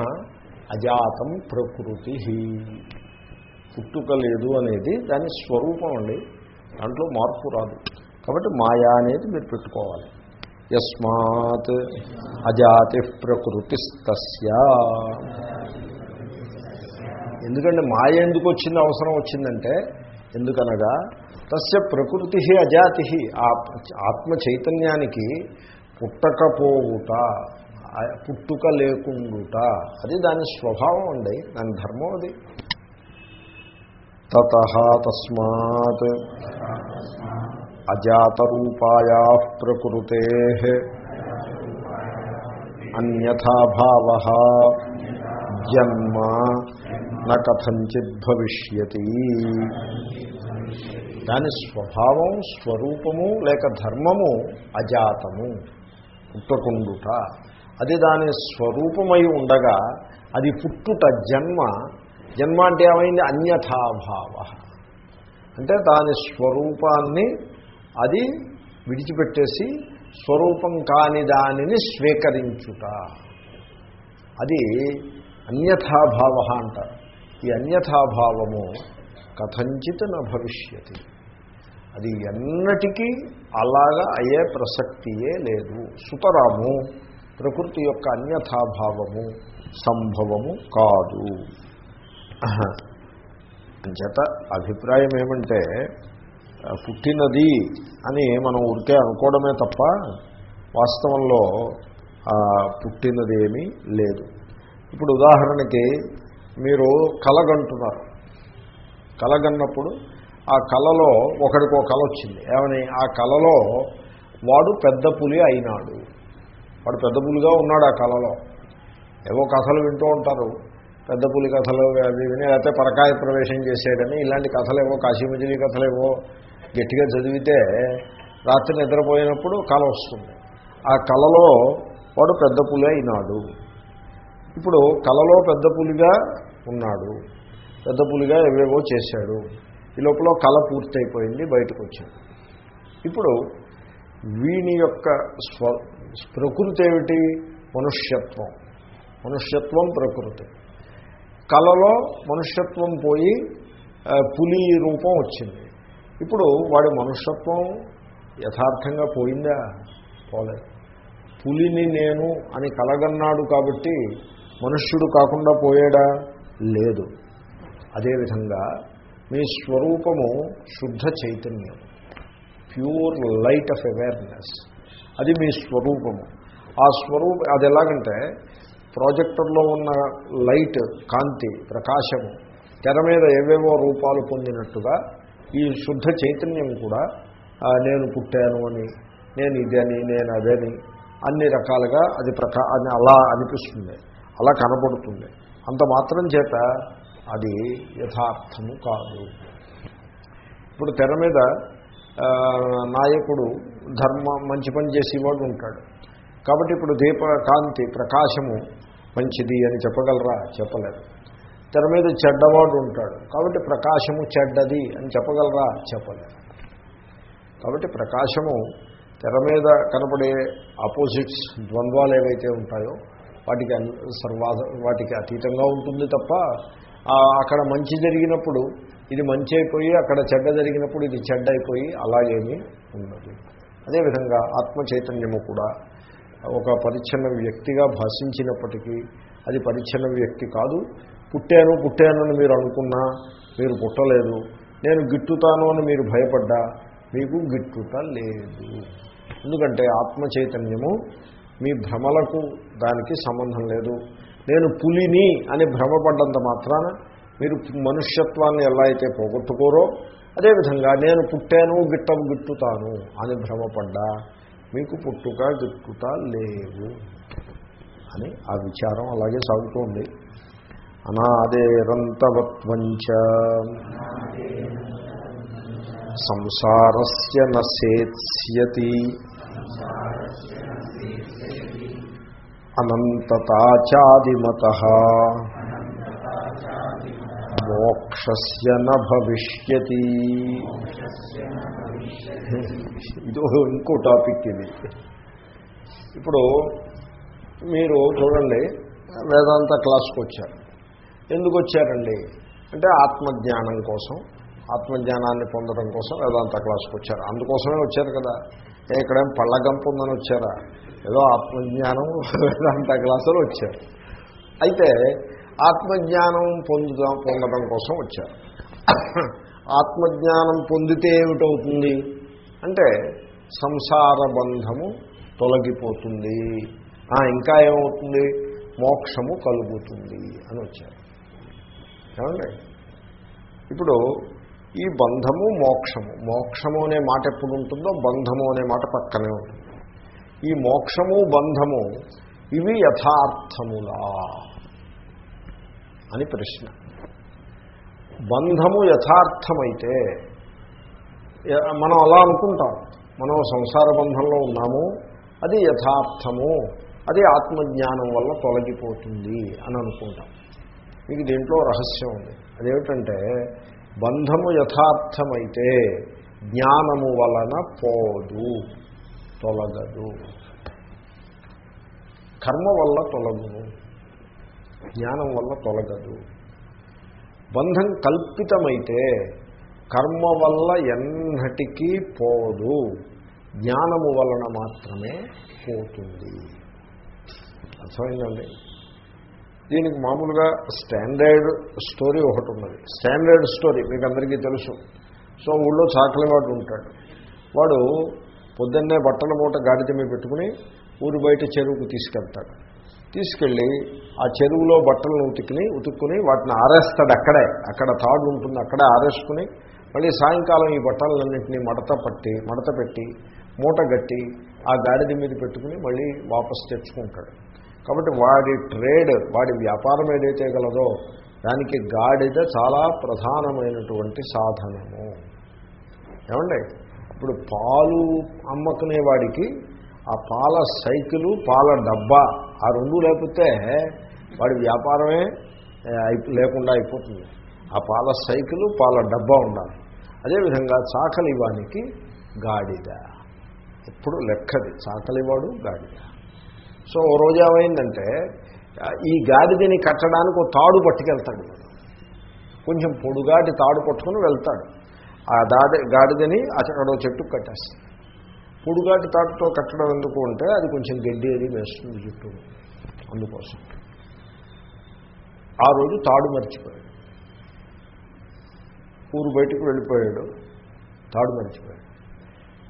అజాతం ప్రకృతి పుట్టుక లేదు అనేది దాని స్వరూపం అండి. దాంట్లో మార్పు రాదు. కాబట్టి మాయా అనేది మీరు పెట్టుకోవాలి. యస్మాత్ అజాతి ప్రకృతి ఎందుకంటే మాయ ఎందుకు వచ్చింది అవసరం వచ్చిందంటే ఎందుకనగా తస్య ప్రకృతి అజాతి ఆత్మ చైతన్యానికి పుట్టకపోవుట పుట్టుక లేకుండుట అది దాని స్వభావం అండి దాని ధర్మం అది. తత తస్మాత్ అజాతరూపాయా ప్రకృతే అన్యథాభావ జన్మ నకథంచిత్ భవిష్యతి దాని స్వభావం స్వరూపము లేక ధర్మము అజాతము. పుట్టకుండుట. అది దాని స్వరూపమై ఉండగా అది పుట్టుట జన్మ. జన్మ అంటే ఏమైంది? అన్యథాభావ. అంటే దాని స్వరూపాన్ని అది విడిచిపెట్టేసి స్వరూపం కాని దానిని స్వీకరించుట. అది అన్యథాభావ అంటారు. ఈ అన్యథాభావము కథంచిత్ భవిష్యతి. అది ఎన్నటికీ అలాగా అయ్యే ప్రసక్తియే లేదు. సుతరాము ప్రకృతి యొక్క అన్యథాభావము సంభవము కాదు. అంచేత అభిప్రాయం ఏమంటే పుట్టినది అని మనం ఉరికే అనుకోవడమే తప్ప వాస్తవంలో పుట్టినదేమీ లేదు. ఇప్పుడు ఉదాహరణకి మీరు కలగంటున్నారు. కలగన్నప్పుడు ఆ కలలో ఒకరికి ఒక కళ వచ్చింది. ఏమని? ఆ కలలో వాడు పెద్ద పులి అయినాడు. వాడు పెద్ద పులిగా ఉన్నాడు ఆ కలలో. ఏవో కథలు వింటూ ఉంటారు. పెద్ద పులి కథలు అవి విని లేకపోతే పరకాయ ప్రవేశం చేసేయడని ఇలాంటి కథలు ఏవో కాశీమజిలీ కథలు ఏవో గట్టిగా చదివితే రాత్రి నిద్రపోయినప్పుడు కళ వస్తుంది. ఆ కళలో వాడు పెద్ద పులి అయినాడు. ఇప్పుడు కళలో పెద్ద పులిగా ఉన్నాడు. పెద్ద పులిగా ఏవేవో చేశాడు. ఈ లోపల కళ పూర్తయిపోయింది బయటకు వచ్చాడు. ఇప్పుడు వీని యొక్క స్వ ప్రకృతి ఏమిటి? మనుష్యత్వం. మనుష్యత్వం ప్రకృతి. కళలో మనుష్యత్వం పోయి పులి రూపం వచ్చింది. ఇప్పుడు వాడి మనుష్యత్వం యథార్థంగా పోయిందా? పోలేదు. పులిని నేను అని కలగన్నాడు కాబట్టి మనుష్యుడు కాకుండా పోయాడా? లేదు. అదేవిధంగా మీ స్వరూపము శుద్ధ చైతన్యం. Pure light of awareness. అది మీ స్వరూపము. ఆ స్వరూప అది ఎలాగంటే ప్రాజెక్టర్లో ఉన్న లైట్ కాంతి ప్రకాశము తెర మీద ఏవేవో రూపాలు పొందినట్టుగా ఈ శుద్ధ చైతన్యం కూడా నేను పుట్టాను అని నేను ఇదని నేను అదని అన్ని రకాలుగా అది ప్రకా అని అలా అనిపిస్తుంది. అలా కనపడుతుంది అంత మాత్రం చేత అది యథార్థము కాదు. ఇప్పుడు తెర మీద నాయకుడు ధర్మ మంచి పని చేసేవాడు ఉంటాడు. కాబట్టి ఇప్పుడు దీప కాంతి ప్రకాశము మంచిది అని చెప్పగలరా? చెప్పలేదు. తెర మీద చెడ్డవాడు ఉంటాడు. కాబట్టి ప్రకాశము చెడ్డది అని చెప్పగలరా? చెప్పలేదు. కాబట్టి ప్రకాశము తెర మీద కనపడే ఆపోజిట్స్ ద్వంద్వాలు ఏవైతే ఉంటాయో వాటికి అన్- సర్వా వాటికి అతీతంగా ఉంటుంది తప్ప అక్కడ మంచి జరిగినప్పుడు ఇది మంచి అయిపోయి అక్కడ చెడ్డ జరిగినప్పుడు ఇది చెడ్డ అయిపోయి అలాగేమీ ఉన్నది అదేవిధంగా ఆత్మ చైతన్యము కూడా ఒక పరిచ్ఛన్న వ్యక్తిగా భాషించినప్పటికీ అది పరిచ్ఛన్న వ్యక్తి కాదు. పుట్టాను పుట్టానని మీరు అనుకున్నా మీరు పుట్టలేదు. నేను గిట్టుతాను అని మీరు భయపడ్డా మీకు గిట్టుట లేదు. ఎందుకంటే ఆత్మ చైతన్యము మీ భ్రమలకు దానికి సంబంధం లేదు. నేను పులిని అని భ్రమపడ్డంత మాత్రాన మీరు మనుష్యత్వాన్ని ఎలా అయితే పోగొట్టుకోరో అదేవిధంగా నేను పుట్టాను గిట్టం గిట్టుతాను అని భ్రమపడ్డా మీకు పుట్టుక గిట్టుట లేవు అని ఆ విచారం అలాగే సాగుతోంది. అనాదేరంతవత్వంచ సంసారస్య నసేత్స్యతి అనంతతాచాదిమత. మోక్షస్య న భవిష్యతి. ఇది ఇంకో టాపిక్ ఇది. ఇప్పుడు మీరు చూడండి వేదాంత క్లాస్కి వచ్చారు. ఎందుకు వచ్చారండి? అంటే ఆత్మజ్ఞానం కోసం ఆత్మజ్ఞానాన్ని పొందడం కోసం వేదాంత క్లాస్కి వచ్చారు. అందుకోసమే వచ్చారు కదా. ఎక్కడేం ఇక్కడేం పళ్ళగంపు ఉందని వచ్చారా? ఏదో ఆత్మజ్ఞానం వేదాంత క్లాసులు వచ్చారు. అయితే ఆత్మజ్ఞానం పొందుదాం పొందడం కోసం వచ్చారు. ఆత్మజ్ఞానం పొందితే ఏమిటవుతుంది? అంటే సంసార బంధము తొలగిపోతుంది. ఇంకా ఏమవుతుంది? మోక్షము కలుగుతుంది అని వచ్చారు. ఏమండి? ఇప్పుడు ఈ బంధము మోక్షము. మోక్షము అనే మాట ఎప్పుడు ఉంటుందో బంధము అనే మాట పక్కనే ఉంటుంది. ఈ మోక్షము బంధము ఇవి యథార్థములా అని ప్రశ్న. బంధము యథార్థమైతే మనం అలా అనుకుంటాం. మనం సంసార బంధంలో ఉన్నాము అది యథార్థము అది ఆత్మజ్ఞానం వల్ల తొలగిపోతుంది అని అనుకుంటాం. మీకు దీంట్లో రహస్యం ఉంది. అదేమిటంటే బంధము యథార్థమైతే జ్ఞానము వలన పోదు. తొలగదు. కర్మ వల్ల తొలగును జ్ఞానం వల్ల తొలగదు. బంధం కల్పితమైతే కర్మ వల్ల ఎన్నటికీ పోదు. జ్ఞానము వలన మాత్రమే పోతుంది. అర్థమైందండి? దీనికి మామూలుగా స్టాండర్డ్ స్టోరీ ఒకటి ఉన్నది. స్టాండర్డ్ స్టోరీ మీకు అందరికీ తెలుసు. సో ఊళ్ళో చాకలి వాడు ఉంటాడు. వాడు పొద్దున్నే బట్టల మూట గాడిద మీద పెట్టుకుని ఊరు బయట చెరువుకు తీసుకెళ్తాడు. తీసుకెళ్ళి ఆ చెరువులో బట్టలను ఉతుకుని ఉతుక్కుని వాటిని ఆరేస్తాడు అక్కడే. అక్కడ తాడు ఉంటుంది అక్కడే ఆరేసుకుని మళ్ళీ సాయంకాలం ఈ బట్టలన్నింటినీ మడత పట్టి మడత పెట్టి మూట గట్టి ఆ గాడిద మీద పెట్టుకుని మళ్ళీ వాపస్ తెచ్చుకుంటాడు. కాబట్టి వాడి ట్రేడ్ వాడి వ్యాపారం ఏదైతే గలదో దానికి గాడిద చాలా ప్రధానమైనటువంటి సాధనము. ఏమండి? ఇప్పుడు పాలు అమ్మకునే వాడికి ఆ పాల సైకిలు పాల డబ్బా ఆ రెండు లేకపోతే వాడి వ్యాపారమే లేకుండా అయిపోతుంది. ఆ పాల సైకిలు పాల డబ్బా ఉండాలి. అదేవిధంగా చాకలివానికి గాడిద. ఎప్పుడు లెక్కది. చాకలివాడు గాడిద. సో ఓ రోజు ఏమైందంటే ఈ గాడిదని కట్టడానికి ఒక తాడు పట్టుకెళ్తాడు. కొంచెం పొడుగాటి తాడు పట్టుకుని వెళ్తాడు. ఆ దాడి గాడిదని అక్కడ చెట్టుకు కట్టేస్తాడు పొడుగాటి తాడుతో కట్టడం ఎందుకు అంటే అది కొంచెం గడ్డి అది వేస్తుంది చుట్టూ అందుకోసం. ఆ రోజు తాడు మర్చిపోయాడు. ఊరు బయటకు వెళ్ళిపోయాడు తాడు మర్చిపోయాడు.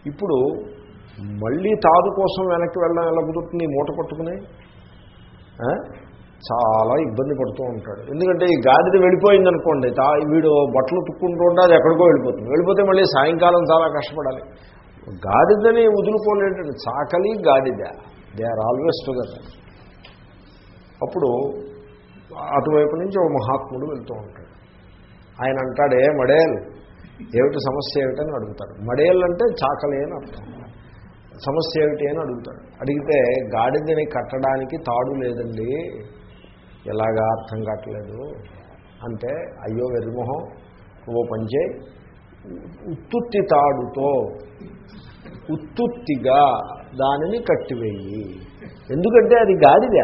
ఇప్పుడు మళ్ళీ తాడు కోసం వెనక్కి వెళ్ళడం ఎలా కుదురుతుంది? మూట పట్టుకుని చాలా ఇబ్బంది పడుతూ ఉంటాడు. ఎందుకంటే ఈ గాడిద వెళ్ళిపోయింది అనుకోండి తా వీడు బట్టలు తుక్కుంటూ ఉంటే అది ఎక్కడికో వెళ్ళిపోతుంది. వెళ్ళిపోతే మళ్ళీ సాయంకాలం చాలా కష్టపడాలి. గాడిదని వదులుకోలేటండి చాకలి గాడిద. దే ఆర్ ఆల్వేస్ టుగెదర్ అప్పుడు అటువైపు నుంచి ఒక మహాత్ముడు వెళ్తూ ఉంటాడు. ఆయన అంటాడే మడేల్ ఏమిటి సమస్య ఏమిటని అడుగుతాడు. మడేల్ అంటే చాకలి అని అర్థం. సమస్య ఏమిటి అని అడుగుతాడు. అడిగితే గాడిదని కట్టడానికి తాడు లేదండి. ఎలాగా అర్థం కావట్లేదు. అంటే అయ్యో వెరిమొహం ఓ పంచే ఉత్తుత్తి తాడుతో ఉత్తుత్తిగా దానిని కట్టివేయి. ఎందుకంటే అది గాడిద.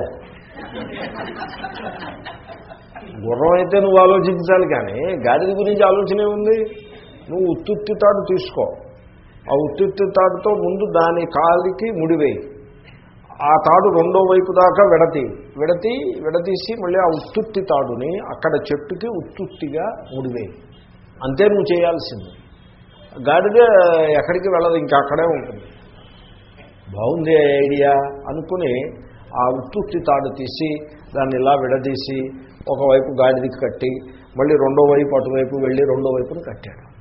గుర్రం అయితే నువ్వు ఆలోచించాలి కానీ గాడిద గురించి ఆలోచనే ఉంది నువ్వు ఉత్తుత్తి తాడు తీసుకో. ఆ ఉత్తుత్తి తాడుతో ముందు దాని కాలికి ముడివేయి ఆ తాడు రెండో వైపు దాకా విడతి. విడతి విడతీసి మళ్ళీ ఆ ఉత్తుత్తి తాడుని అక్కడ చెట్టుకి ఉత్తుత్తిగా ముడివే. అంతే నువ్వు చేయాల్సింది. గాడిద ఎక్కడికి వెళ్ళదు ఇంకా అక్కడే ఉంటుంది. బాగుంది ఐడియా అనుకుని ఆ ఉత్తుత్తి తాడు తీసి దాన్ని ఇలా విడదీసి ఒకవైపు గాడిదికి కట్టి మళ్ళీ రెండో వైపు అటువైపు వెళ్ళి రెండో వైపును కట్టాడు.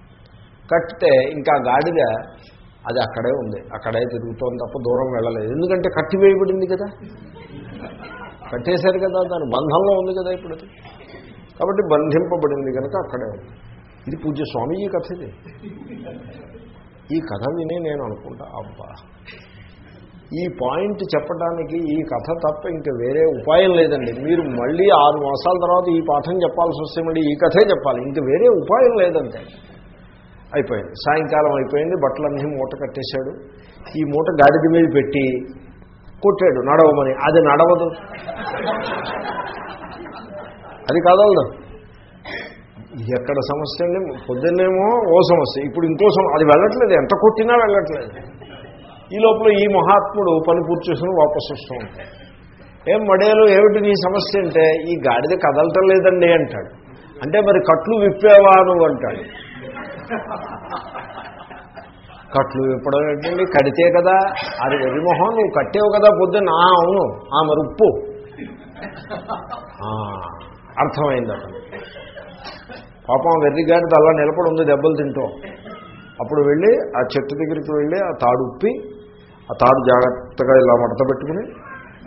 కట్టితే ఇంకా గాడిద అది అక్కడే ఉంది. అక్కడే తిరుగుతోంది తప్ప దూరం వెళ్ళలేదు. ఎందుకంటే కట్టివేయబడింది కదా. కట్టేశారు కదా దాని బంధంలో ఉంది కదా ఇప్పుడు అది కాబట్టి బంధింపబడింది కనుక అక్కడే ఉంది. ఇది పూజ్య స్వామీజీ కథ ఇది. ఈ కథ విని నేను అనుకుంటా అబ్బా! ఈ పాయింట్ చెప్పడానికి ఈ కథ తప్ప ఇంకా వేరే ఉపాయం లేదండి. మీరు మళ్ళీ ఆరు మాసాల తర్వాత ఈ పాఠం చెప్పాల్సి వస్తే మళ్ళీ ఈ కథే చెప్పాలి. ఇంక వేరే ఉపాయం లేదంటే అయిపోయింది. సాయంకాలం అయిపోయింది బట్టలన్నీ మూట కట్టేశాడు. ఈ మూట గాడిద మీద పెట్టి కొట్టాడు నడవమని. అది నడవదు. అది కదలదు ఇది ఎక్కడ సమస్య అండి? పొద్దున్నేమో ఓ సమస్య. ఇప్పుడు ఇంకో సమస్య అది వెళ్ళట్లేదు. ఎంత కొట్టినా వెళ్ళట్లేదు. ఈ లోపల ఈ మహాత్ముడు పని పూర్తి చేసుకుని వాపసు వస్తూ ఉంటాడు. ఏం మడేలు ఏమిటి నీ సమస్య అంటే ఈ గాడిద కదలటం లేదండి అంటాడు. అంటే మరి కట్లు విప్పేవా నువ్వు అంటాడు. కట్లు విప్పడం ఏంటండి? కడితే కదా అది వెర్రిమొహం నువ్వు కట్టేవు కదా పొద్దున్న. అవును ఆ మరి ఉప్పు. అర్థమైంది అతను పాపం వెర్రిగాడిది అలా నిలబడి ఉంది దెబ్బలు తింటూ. అప్పుడు వెళ్ళి ఆ చెట్టు దగ్గరికి వెళ్ళి ఆ తాడు ఉప్పి ఆ తాడు జాగ్రత్తగా ఇలా మడత పెట్టుకుని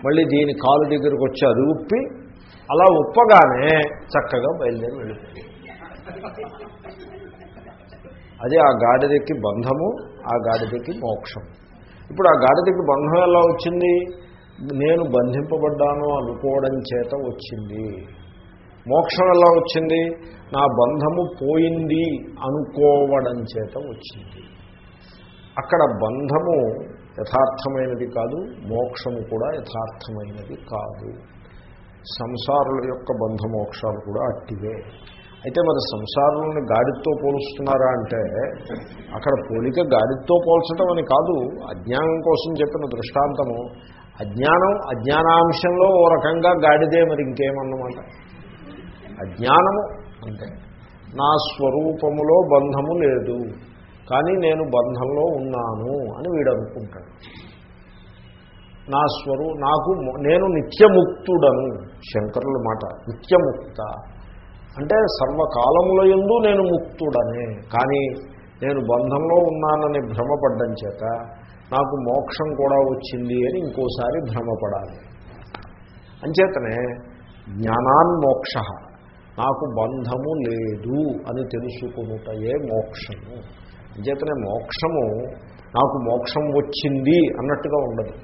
మళ్ళీ దీని కాలు దగ్గరికి వచ్చి అది ఉప్పి అలా ఉప్పగానే చక్కగా బయలుదేరి వెళ్ళిపోయింది. అదే ఆ గాడిదకి బంధము ఆ గాడిదకి మోక్షం. ఇప్పుడు ఆ గాడిదకి బంధం ఎలా వచ్చింది? నేను బంధింపబడ్డాను అనుకోవడం చేత వచ్చింది. మోక్షం ఎలా వచ్చింది? నా బంధము పోయింది అనుకోవడం చేత వచ్చింది. అక్కడ బంధము యథార్థమైనది కాదు మోక్షము కూడా యథార్థమైనది కాదు. సంసారుల యొక్క బంధమోక్షాలు కూడా అట్టివే. అయితే మరి సంసారులను గాడితో పోలుస్తున్నారా అంటే అక్కడ పోలిక గాడితో పోల్చడం అని కాదు అజ్ఞానం కోసం చెప్పిన దృష్టాంతము. అజ్ఞానం అజ్ఞానాంశంలో ఓ రకంగా గాడిదే మరి ఇంకేమన్నమాట? అజ్ఞానము అంతే. నా స్వరూపములో బంధము లేదు కానీ నేను బంధంలో ఉన్నాను అని వీడు అనుకుంటాడు. నా స్వరూ నాకు నేను నిత్యముక్తుడను శంకరుల మాట నిత్యముక్త. అంటే సర్వకాలముల ఎందు నేను ముక్తుడనే కానీ నేను బంధంలో ఉన్నానని భ్రమపడ్డం చేత నాకు మోక్షం కూడా వచ్చింది అని ఇంకోసారి భ్రమపడాలి. అంచేతనే జ్ఞానాన్మోక్ష నాకు బంధము లేదు అని తెలుసుకునుటయే మోక్షము. అంచేతనే మోక్షము నాకు మోక్షం వచ్చింది అన్నట్టుగా ఉండదు.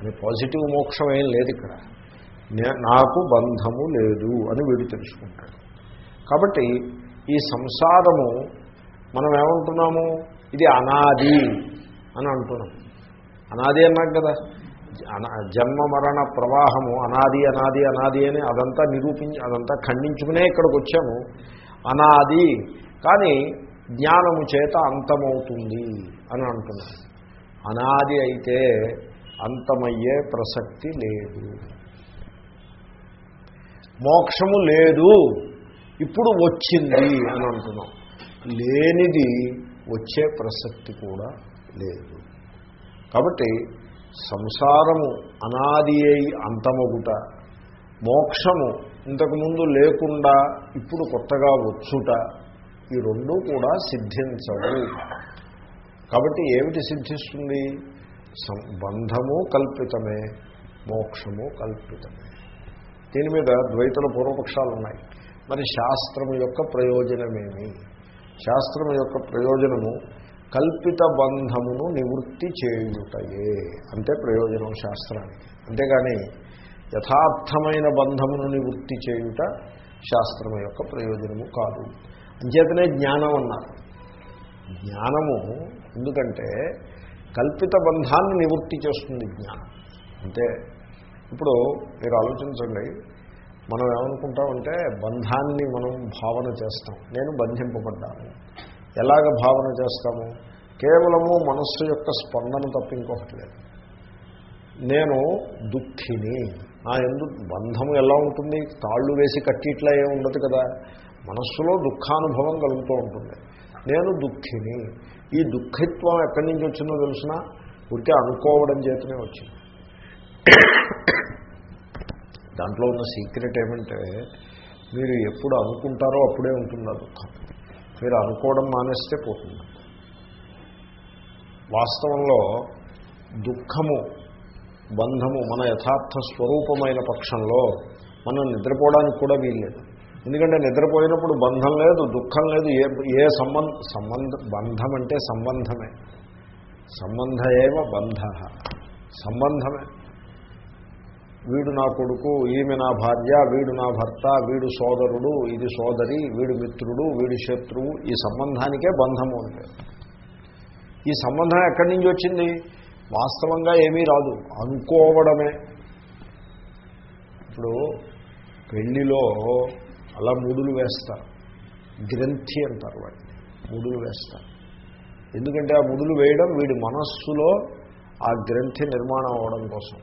అని పాజిటివ్ మోక్షం ఏం లేదు ఇక్కడ. నాకు బంధము లేదు అని వీడు తెలుసుకుంటాడు. కాబట్టి ఈ సంసారము మనం ఏమంటున్నాము? ఇది అనాది అని అంటున్నాం. అనాది అన్నాం కదా. జన్మ మరణ ప్రవాహము అనాది అనాది అనాది అని అదంతా నిరూపించి అదంతా ఖండించుకునే ఇక్కడికి వచ్చాము. అనాది. కానీ జ్ఞానము చేత అంతమవుతుంది అని అంటున్నాం. అనాది అయితే అంతమయ్యే ప్రసక్తి లేదు. మోక్షము లేదు. ఇప్పుడు వచ్చింది అని అంటున్నాం. లేనిది వచ్చే ప్రసక్తి కూడా లేదు. కాబట్టి సంసారము అనాది అయి అంతమగుట మోక్షము ఇంతకుముందు లేకుండా ఇప్పుడు కొత్తగా వచ్చుట ఈ రెండూ కూడా సిద్ధించవు. కాబట్టి ఏమిటి సిద్ధిస్తుంది? సం- బంధము కల్పితమే మోక్షము కల్పితమే. దీని మీద ద్వైతుల పూర్వపక్షాలు ఉన్నాయి మరి శాస్త్రం యొక్క ప్రయోజనమేమి? శాస్త్రం యొక్క ప్రయోజనము కల్పిత బంధమును నివృత్తి చేయుటయే. అంటే ప్రయోజనం శాస్త్రానికి. అంతేగాని యథార్థమైన బంధమును నివృత్తి చేయుట శాస్త్రం యొక్క ప్రయోజనము కాదు. అంచేతనే జ్ఞానం అన్నారు. జ్ఞానము ఎందుకంటే కల్పిత బంధాన్ని నివృత్తి చేస్తుంది జ్ఞానం. అంటే ఇప్పుడు మీరు ఆలోచించండి మనం ఏమనుకుంటామంటే బంధాన్ని మనం భావన చేస్తాం. నేను బంధింపబడ్డాను. ఎలాగ భావన చేస్తాము? కేవలము మనస్సు యొక్క స్పందన తప్ప ఇంకొకటి లేదు. నేను దుఃఖిని. నా ఎందు బంధము ఎలా ఉంటుంది? తాళ్ళు వేసి కట్టిట్లా ఏమి ఉండదు కదా. మనస్సులో దుఃఖానుభవం కలుగుతూ ఉంటుంది. నేను దుఃఖిని. ఈ దుఃఖిత్వం ఎక్కడి నుంచి వచ్చిందో తెలిసిన? ఉంటే అనుకోవడం చేతనే వచ్చింది. దాంట్లో ఉన్న సీక్రెట్ ఏమంటే మీరు ఎప్పుడు అనుకుంటారో అప్పుడే ఉంటుంది ఆ దుఃఖం మీరు అనుకోవడం మానేస్తే పోతుంది. వాస్తవంలో దుఃఖము బంధము మన యథార్థ స్వరూపమైన పక్షంలో మనం నిద్రపోవడానికి కూడా వీల్లేదు. ఎందుకంటే నిద్రపోయినప్పుడు బంధం లేదు దుఃఖం లేదు ఏ ఏ సంబంధ సంబంధ బంధం అంటే సంబంధమే. సంబంధ ఏవ బంధ. సంబంధమే. వీడు నా కొడుకు ఈమె నా భార్య వీడు నా భర్త వీడు సోదరుడు ఇది సోదరి వీడు మిత్రుడు వీడు శత్రువు ఈ సంబంధానికే బంధము అంటారు ఈ సంబంధం ఎక్కడి నుంచి వచ్చింది? వాస్తవంగా ఏమీ రాదు అనుకోవడమే. ఇప్పుడు పెళ్ళిలో అలా ముడులు వేస్తారు గ్రంథి అంటారు వాటిని ముడులు వేస్తారు ఎందుకంటే ఆ ముడులు వేయడం వీడి మనస్సులో ఆ గ్రంథి నిర్మాణం అవడం కోసం.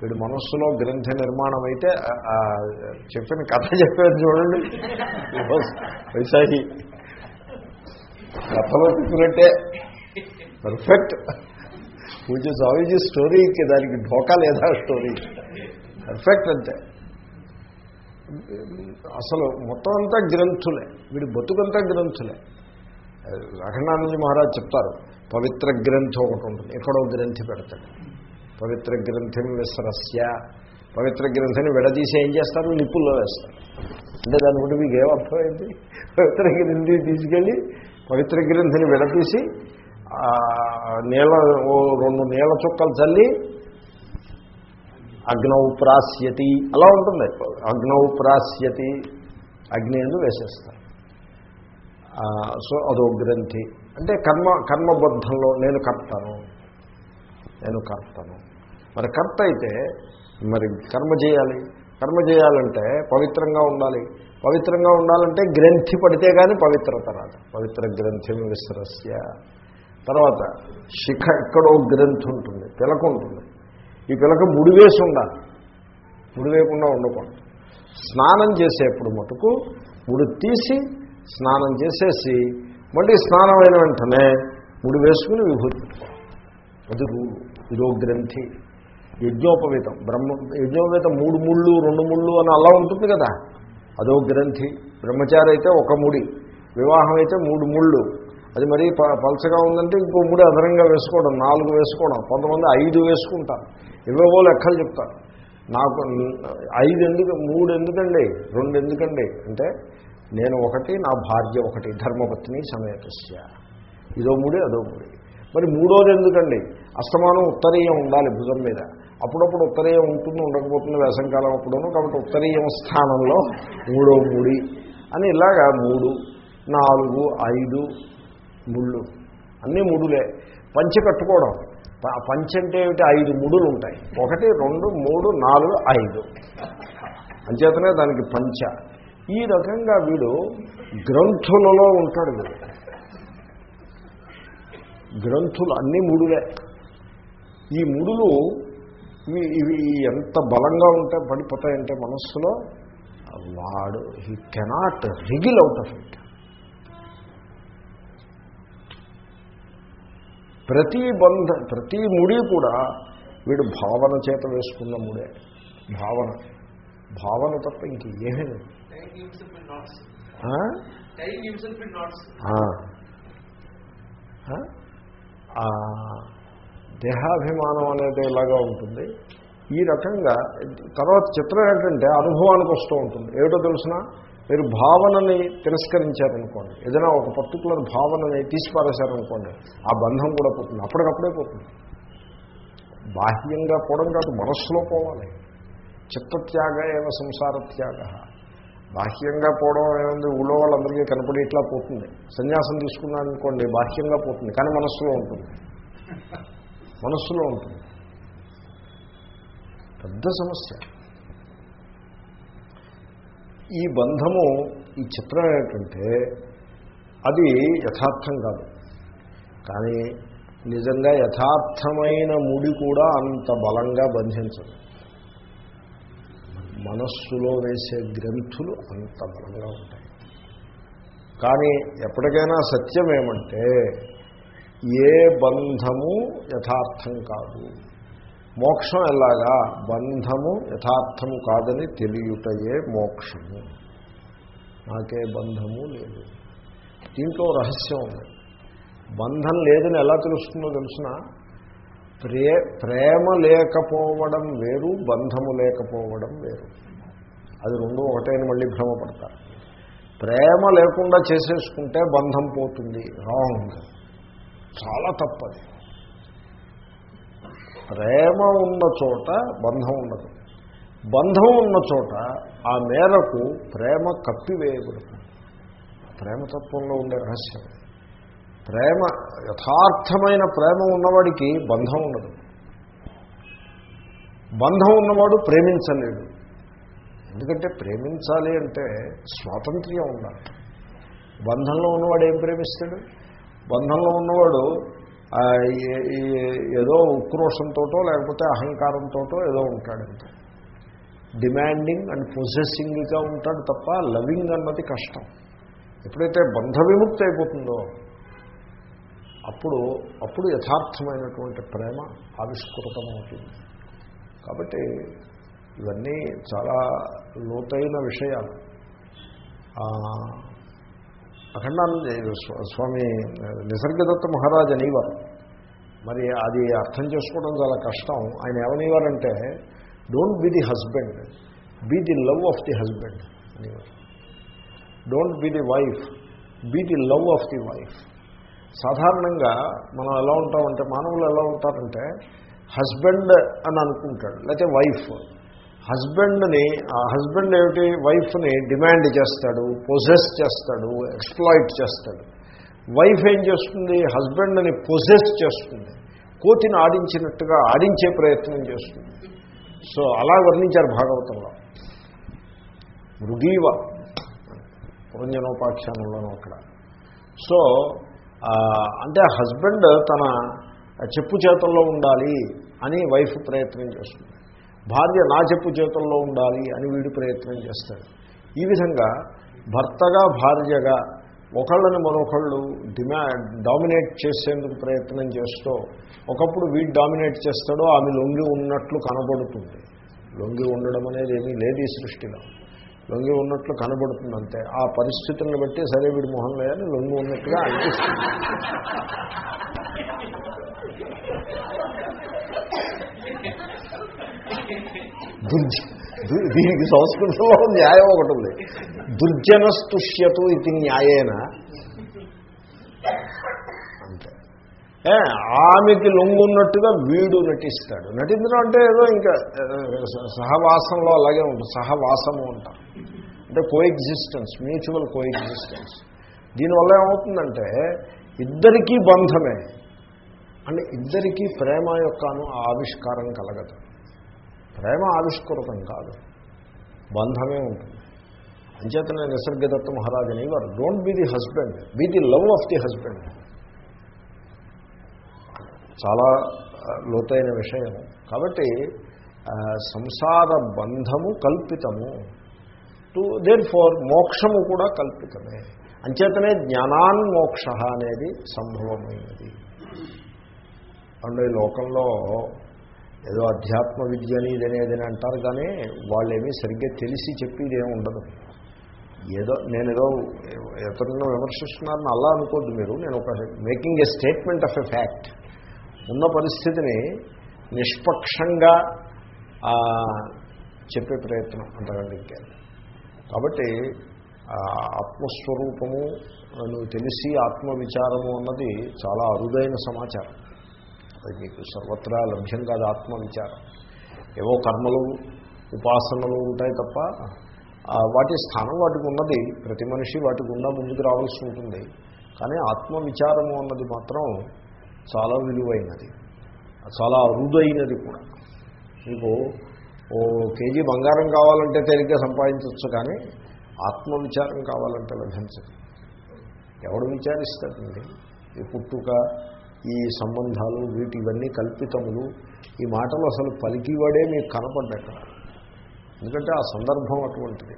వీడి మనస్సులో గ్రంథ నిర్మాణం అయితే చెప్పిన కథ చెప్పారు చూడండి. వైశాఖి కథలో చెప్పినట్టే. పర్ఫెక్ట్ పూజ స్వామీజీ స్టోరీకి దానికి ఢోకా లేదా స్టోరీ? పర్ఫెక్ట్ అంతే. అసలు మొత్తం అంతా గ్రంథులే. వీడి బతుకంతా గ్రంథులే. అఖండానంద మహారాజ్ చెప్తారు పవిత్ర గ్రంథం ఒకటి ఉంటుంది ఎక్కడో గ్రంథి పెడతాడు. పవిత్ర గ్రంథిని విసరస్య. పవిత్ర గ్రంథిని విడదీసి ఏం చేస్తారు? నిప్పుల్లో వేస్తారు. అంటే దాని గురించి మీకు ఏమర్థమైంది పవిత్ర గ్రంథి తీసుకెళ్ళి పవిత్ర గ్రంథిని విడదీసి నీళ్ళ ఓ రెండు నీళ్ళ చుక్కలు చల్లి అగ్నౌ ప్రాస్యతి. అలా ఉంటుంది. అగ్నౌ ప్రాస్యతి. అగ్ని ఎందు వేసేస్తారు. సో అదో గ్రంథి. అంటే కర్మ కర్మబద్ధంలో నేను కర్తను. నేను కర్తను. మరి కర్త అయితే మరి కర్మ చేయాలి. కర్మ చేయాలంటే పవిత్రంగా ఉండాలి. పవిత్రంగా ఉండాలంటే గ్రంథి పడితే కానీ పవిత్రత రాదు. పవిత్ర గ్రంథి విశ్రస్య తర్వాత శిఖ ఎక్కడో గ్రంథి ఉంటుంది పిలక ఉంటుంది. ఈ పిలక ముడివేసి ఉండాలి. ముడివేయకుండా ఉండకూడదు. స్నానం చేసేప్పుడు మటుకు ముడి తీసి స్నానం చేసేసి మళ్ళీ స్నానం అయిన వెంటనే ముడి వేసుకుని విభూతి పెట్టుకోవాలి. అది రూలు. ఇదో గ్రంథి. యజ్ఞోపవీతం బ్రహ్మ యజ్ఞోపవీతం మూడు ముళ్ళు రెండు ముళ్ళు అని అలా ఉంటుంది కదా. అదో గ్రంథి బ్రహ్మచారి అయితే ఒక ముడి వివాహం అయితే మూడు ముళ్ళు. అది మరీ పలసగా పలచగా ఉందంటే ఇంకో ముడి అదనంగా వేసుకోవడం నాలుగు వేసుకోవడం కొంతమంది ఐదు వేసుకుంటారు. ఇవేవో లెక్కలు చెప్తారు. నాకు ఐదు ఎందుకు మూడు ఎందుకండి రెండు ఎందుకండి? అంటే నేను ఒకటి నా భార్య ఒకటి ధర్మపత్ని సమేతస్య. ఇదో ముడి అదో ముడి. మరి మూడోది ఎందుకండి? అస్తమానం ఉత్తరీయం ఉండాలి భుజం మీద. అప్పుడప్పుడు ఉత్తరీయం ఉంటుంది ఉండకపోతుంది వేసంకాలం అప్పుడును కాబట్టి ఉత్తరీయం స్థానంలో మూడో ముడి అని ఇలాగా మూడు నాలుగు ఐదు ముళ్ళు. అన్నీ ముడులే. పంచ కట్టుకోవడం. ప- అంటే ఏమిటి? ఐదు ముడులు ఉంటాయి. ఒకటి రెండు మూడు నాలుగు ఐదు. అంచేతనే దానికి పంచ. ఈ రకంగా వీడు గ్రంథులలో ఉంటాడు వీడు. గ్రంథులు అన్ని ముడులే. ఈ ముడులు ఇవి ఇవి ఎంత బలంగా ఉంటే పడిపోతాయంటే మనస్సులో వాడు he cannot wriggle out of it ప్రతి బంధ ప్రతి ముడి కూడా వీడు భావన చేత వేసుకున్న ముడే. భావన. భావన తప్ప ఇంక ఏమీ లేదు. దేహాభిమానం అనేది ఇలాగా ఉంటుంది. ఈ రకంగా తర్వాత చిత్రం ఏంటంటే అనుభవానికి వస్తూ ఉంటుంది. ఏమిటో తెలిసిన? మీరు భావనని తిరస్కరించారనుకోండి. ఏదైనా ఒక పర్టికులర్ భావనని తీసిపారేశారనుకోండి ఆ బంధం కూడా పోతుంది. అప్పటికప్పుడే పోతుంది. బాహ్యంగా పోవడం కాదు మనస్సులో పోవాలి. చిత్తత్యాగ ఏవ సంసార త్యాగ బాహ్యంగా పోవడం ఏముంది? ఊళ్ళో వాళ్ళందరికీ కనపడి ఇట్లా పోతుంది. సన్యాసం తీసుకున్నాను అనుకోండి బాహ్యంగా పోతుంది కానీ మనస్సులో ఉంటుంది. మనస్సులో ఉంటుంది. పెద్ద సమస్య. ఈ బంధము ఈ చిత్రం ఏంటంటే అది యథార్థం కాదు. కానీ నిజంగా యథార్థమైన ముడి కూడా అంత బలంగా బంధించదు. మనస్సులో వేసే గ్రంథులు అంత బలంగా ఉంటాయి. కానీ ఎప్పటికైనా సత్యం ఏమంటే ఏ బంధము యథార్థం కాదు. మోక్షం ఎలాగా? బంధము యథార్థము కాదని తెలియటయే మోక్షము. నాకే బంధము లేదు. దీంట్లో రహస్యం ఉంది. బంధం లేదని ఎలా తెలుస్తుందో తెలిసిన? ప్రే ప్రేమ లేకపోవడం వేరు బంధము లేకపోవడం వేరు. అది రెండు ఒకటైన మళ్ళీ భ్రమపడతారు. ప్రేమ లేకుండా చేసేసుకుంటే బంధం పోతుంది. రాంగ్. చాలా తప్పది. ప్రేమ ఉన్న చోట బంధం ఉండదు. బంధం ఉన్న చోట ఆ మేరకు ప్రేమ కప్పివేయబడుతుంది ప్రేమతత్వంలో ఉండే రహస్యం. ప్రేమ యథార్థమైన ప్రేమ ఉన్నవాడికి బంధం ఉండదు. బంధం ఉన్నవాడు ప్రేమించలేడు. ఎందుకంటే ప్రేమించాలి అంటే స్వాతంత్ర్యం ఉండాలి. బంధంలో ఉన్నవాడు ఏం ప్రేమిస్తాడు? బంధంలో ఉన్నవాడు ఏదో ఉక్రోషంతోటో లేకపోతే అహంకారంతోటో ఏదో ఉంటాడంతే. డిమాండింగ్ అండ్ పొజెసింగ్గా ఉంటాడు తప్ప లవింగ్ అన్నది కష్టం. ఎప్పుడైతే బంధ విముక్తి అయిపోతుందో అప్పుడు అప్పుడు యథార్థమైనటువంటి ప్రేమ ఆవిష్కృతమవుతుంది. కాబట్టి ఇవన్నీ చాలా లోతైన విషయాలు. అఖండానంద స్వామి నిసర్గదత్త మహారాజ్ అనేవారు. మరి అది అర్థం చేసుకోవడం చాలా కష్టం. ఆయన ఏమనేవారంటే don't be the husband be the love of the husband అనేవారు. Don't be the wife be the love of the wife సాధారణంగా మనం ఎలా ఉంటామంటే మానవులు ఎలా ఉంటారంటే హస్బెండ్ అని అనుకుంటాడు లేకపోతే వైఫ్ హస్బెండ్ని ఆ హస్బెండ్ ఏమిటి? వైఫ్ని డిమాండ్ చేస్తాడు పొజెస్ చేస్తాడు ఎక్స్ప్లాయిట్ చేస్తాడు. వైఫ్ ఏం చేస్తుంది? హస్బెండ్ని పొజెస్ చేస్తుంది. కోతిని ఆడించినట్టుగా ఆడించే ప్రయత్నం చేస్తుంది. సో అలా వర్ణించారు భాగవతంలో. మృగీవ పురంజనోపాఖ్యానంలోనూ అక్కడ. సో ఆ, అంటే హస్బెండ్ తన చెప్పు చేతుల్లో ఉండాలి అని వైఫ్ ప్రయత్నం చేస్తుంది. భార్య నా చెప్పు చేతుల్లో ఉండాలి అని వీడు ప్రయత్నం చేస్తాడు. ఈ విధంగా భర్తగా భార్యగా ఒకళ్ళని మరొకళ్ళు డిమా డామినేట్ చేసేందుకు ప్రయత్నం చేస్తూ ఒకప్పుడు వీడు డామినేట్ చేస్తాడో ఆమె లొంగి ఉన్నట్లు కనబడుతుంది. లొంగి ఉండడం అనేది ఏమీ లేదు ఈ సృష్టిలో. లొంగి ఉన్నట్లు కనబడుతుంది అంతే. ఆ పరిస్థితులను బట్టి సరే వీడి మొహం లేదని లొంగి ఉన్నట్టుగా అనిపిస్తుంది. దుర్జ దు- దీనికి సంస్కృతంలో న్యాయం ఒకటి ఉంది. దుర్జనస్తుష్యతు ఇది న్యాయేన? అంతే. ఆమెకి లొంగున్నట్టుగా వీడు నటిస్తాడు. నటించడం అంటే ఏదో ఇంకా సహవాసంలో అలాగే ఉంటుంది. సహవాసము అంటాం. అంటే కోఎగ్జిస్టెన్స్ మ్యూచువల్ కోఎగ్జిస్టెన్స్ దీనివల్ల ఏమవుతుందంటే ఇద్దరికీ బంధమే. అంటే ఇద్దరికీ ప్రేమ యొక్క ఆవిష్కారం కలగదు. ప్రేమ ఆవిష్కృతం కాదు. బంధమే ఉంటుంది. అంచేతనే నిసర్గదత్త మహారాజ్ అనేవారు don't be the husband be the love of the husband చాలా లోతైన విషయం. కాబట్టి సంసార బంధము కల్పితము. టు దేర్ ఫార్ మోక్షము కూడా కల్పితమే. అంచేతనే జ్ఞానాన్ మోక్ష అనేది సంభవమైనది. అండ్ ఈ లోకంలో ఏదో అధ్యాత్మ విద్య అని ఇదనేది అని అంటారు కానీ వాళ్ళేమీ సరిగ్గా తెలిసి చెప్పేది ఏమి ఉండదు. ఏదో నేను ఏదో ఇతరులను విమర్శిస్తున్నారని అలా అనుకోద్దు మీరు. నేను ఒక making a statement of a fact ఉన్న పరిస్థితిని నిష్పక్షంగా చెప్పే ప్రయత్నం అంతకంటే ఇంకేం కాబట్టి ఆత్మస్వరూపము నువ్వు తెలిసి ఆత్మవిచారము అన్నది చాలా అరుదైన సమాచారం. అది మీకు సర్వత్రా లభ్యం కాదు ఆత్మవిచారం. ఏవో కర్మలు ఉపాసనలు ఉంటాయి తప్ప వాటి స్థానం వాటికి ఉన్నది. ప్రతి మనిషి వాటి గుండా ముందుకు రావాల్సి ఉంటుంది. కానీ ఆత్మవిచారము అన్నది మాత్రం చాలా విలువైనది. చాలా అరుదైనది కూడా. మీకు ఓ కేజీ బంగారం కావాలంటే తేలిగ్గా సంపాదించవచ్చు కానీ ఆత్మవిచారం కావాలంటే లభించదు. ఎవడు విచారిస్తాడండి? ఈ పుట్టుక ఈ సంబంధాలు వీటి ఇవన్నీ కల్పితములు. ఈ మాటలు అసలు పలికివాడే మీకు కనపడ్డక్కడ ఎందుకంటే ఆ సందర్భం అటువంటిది.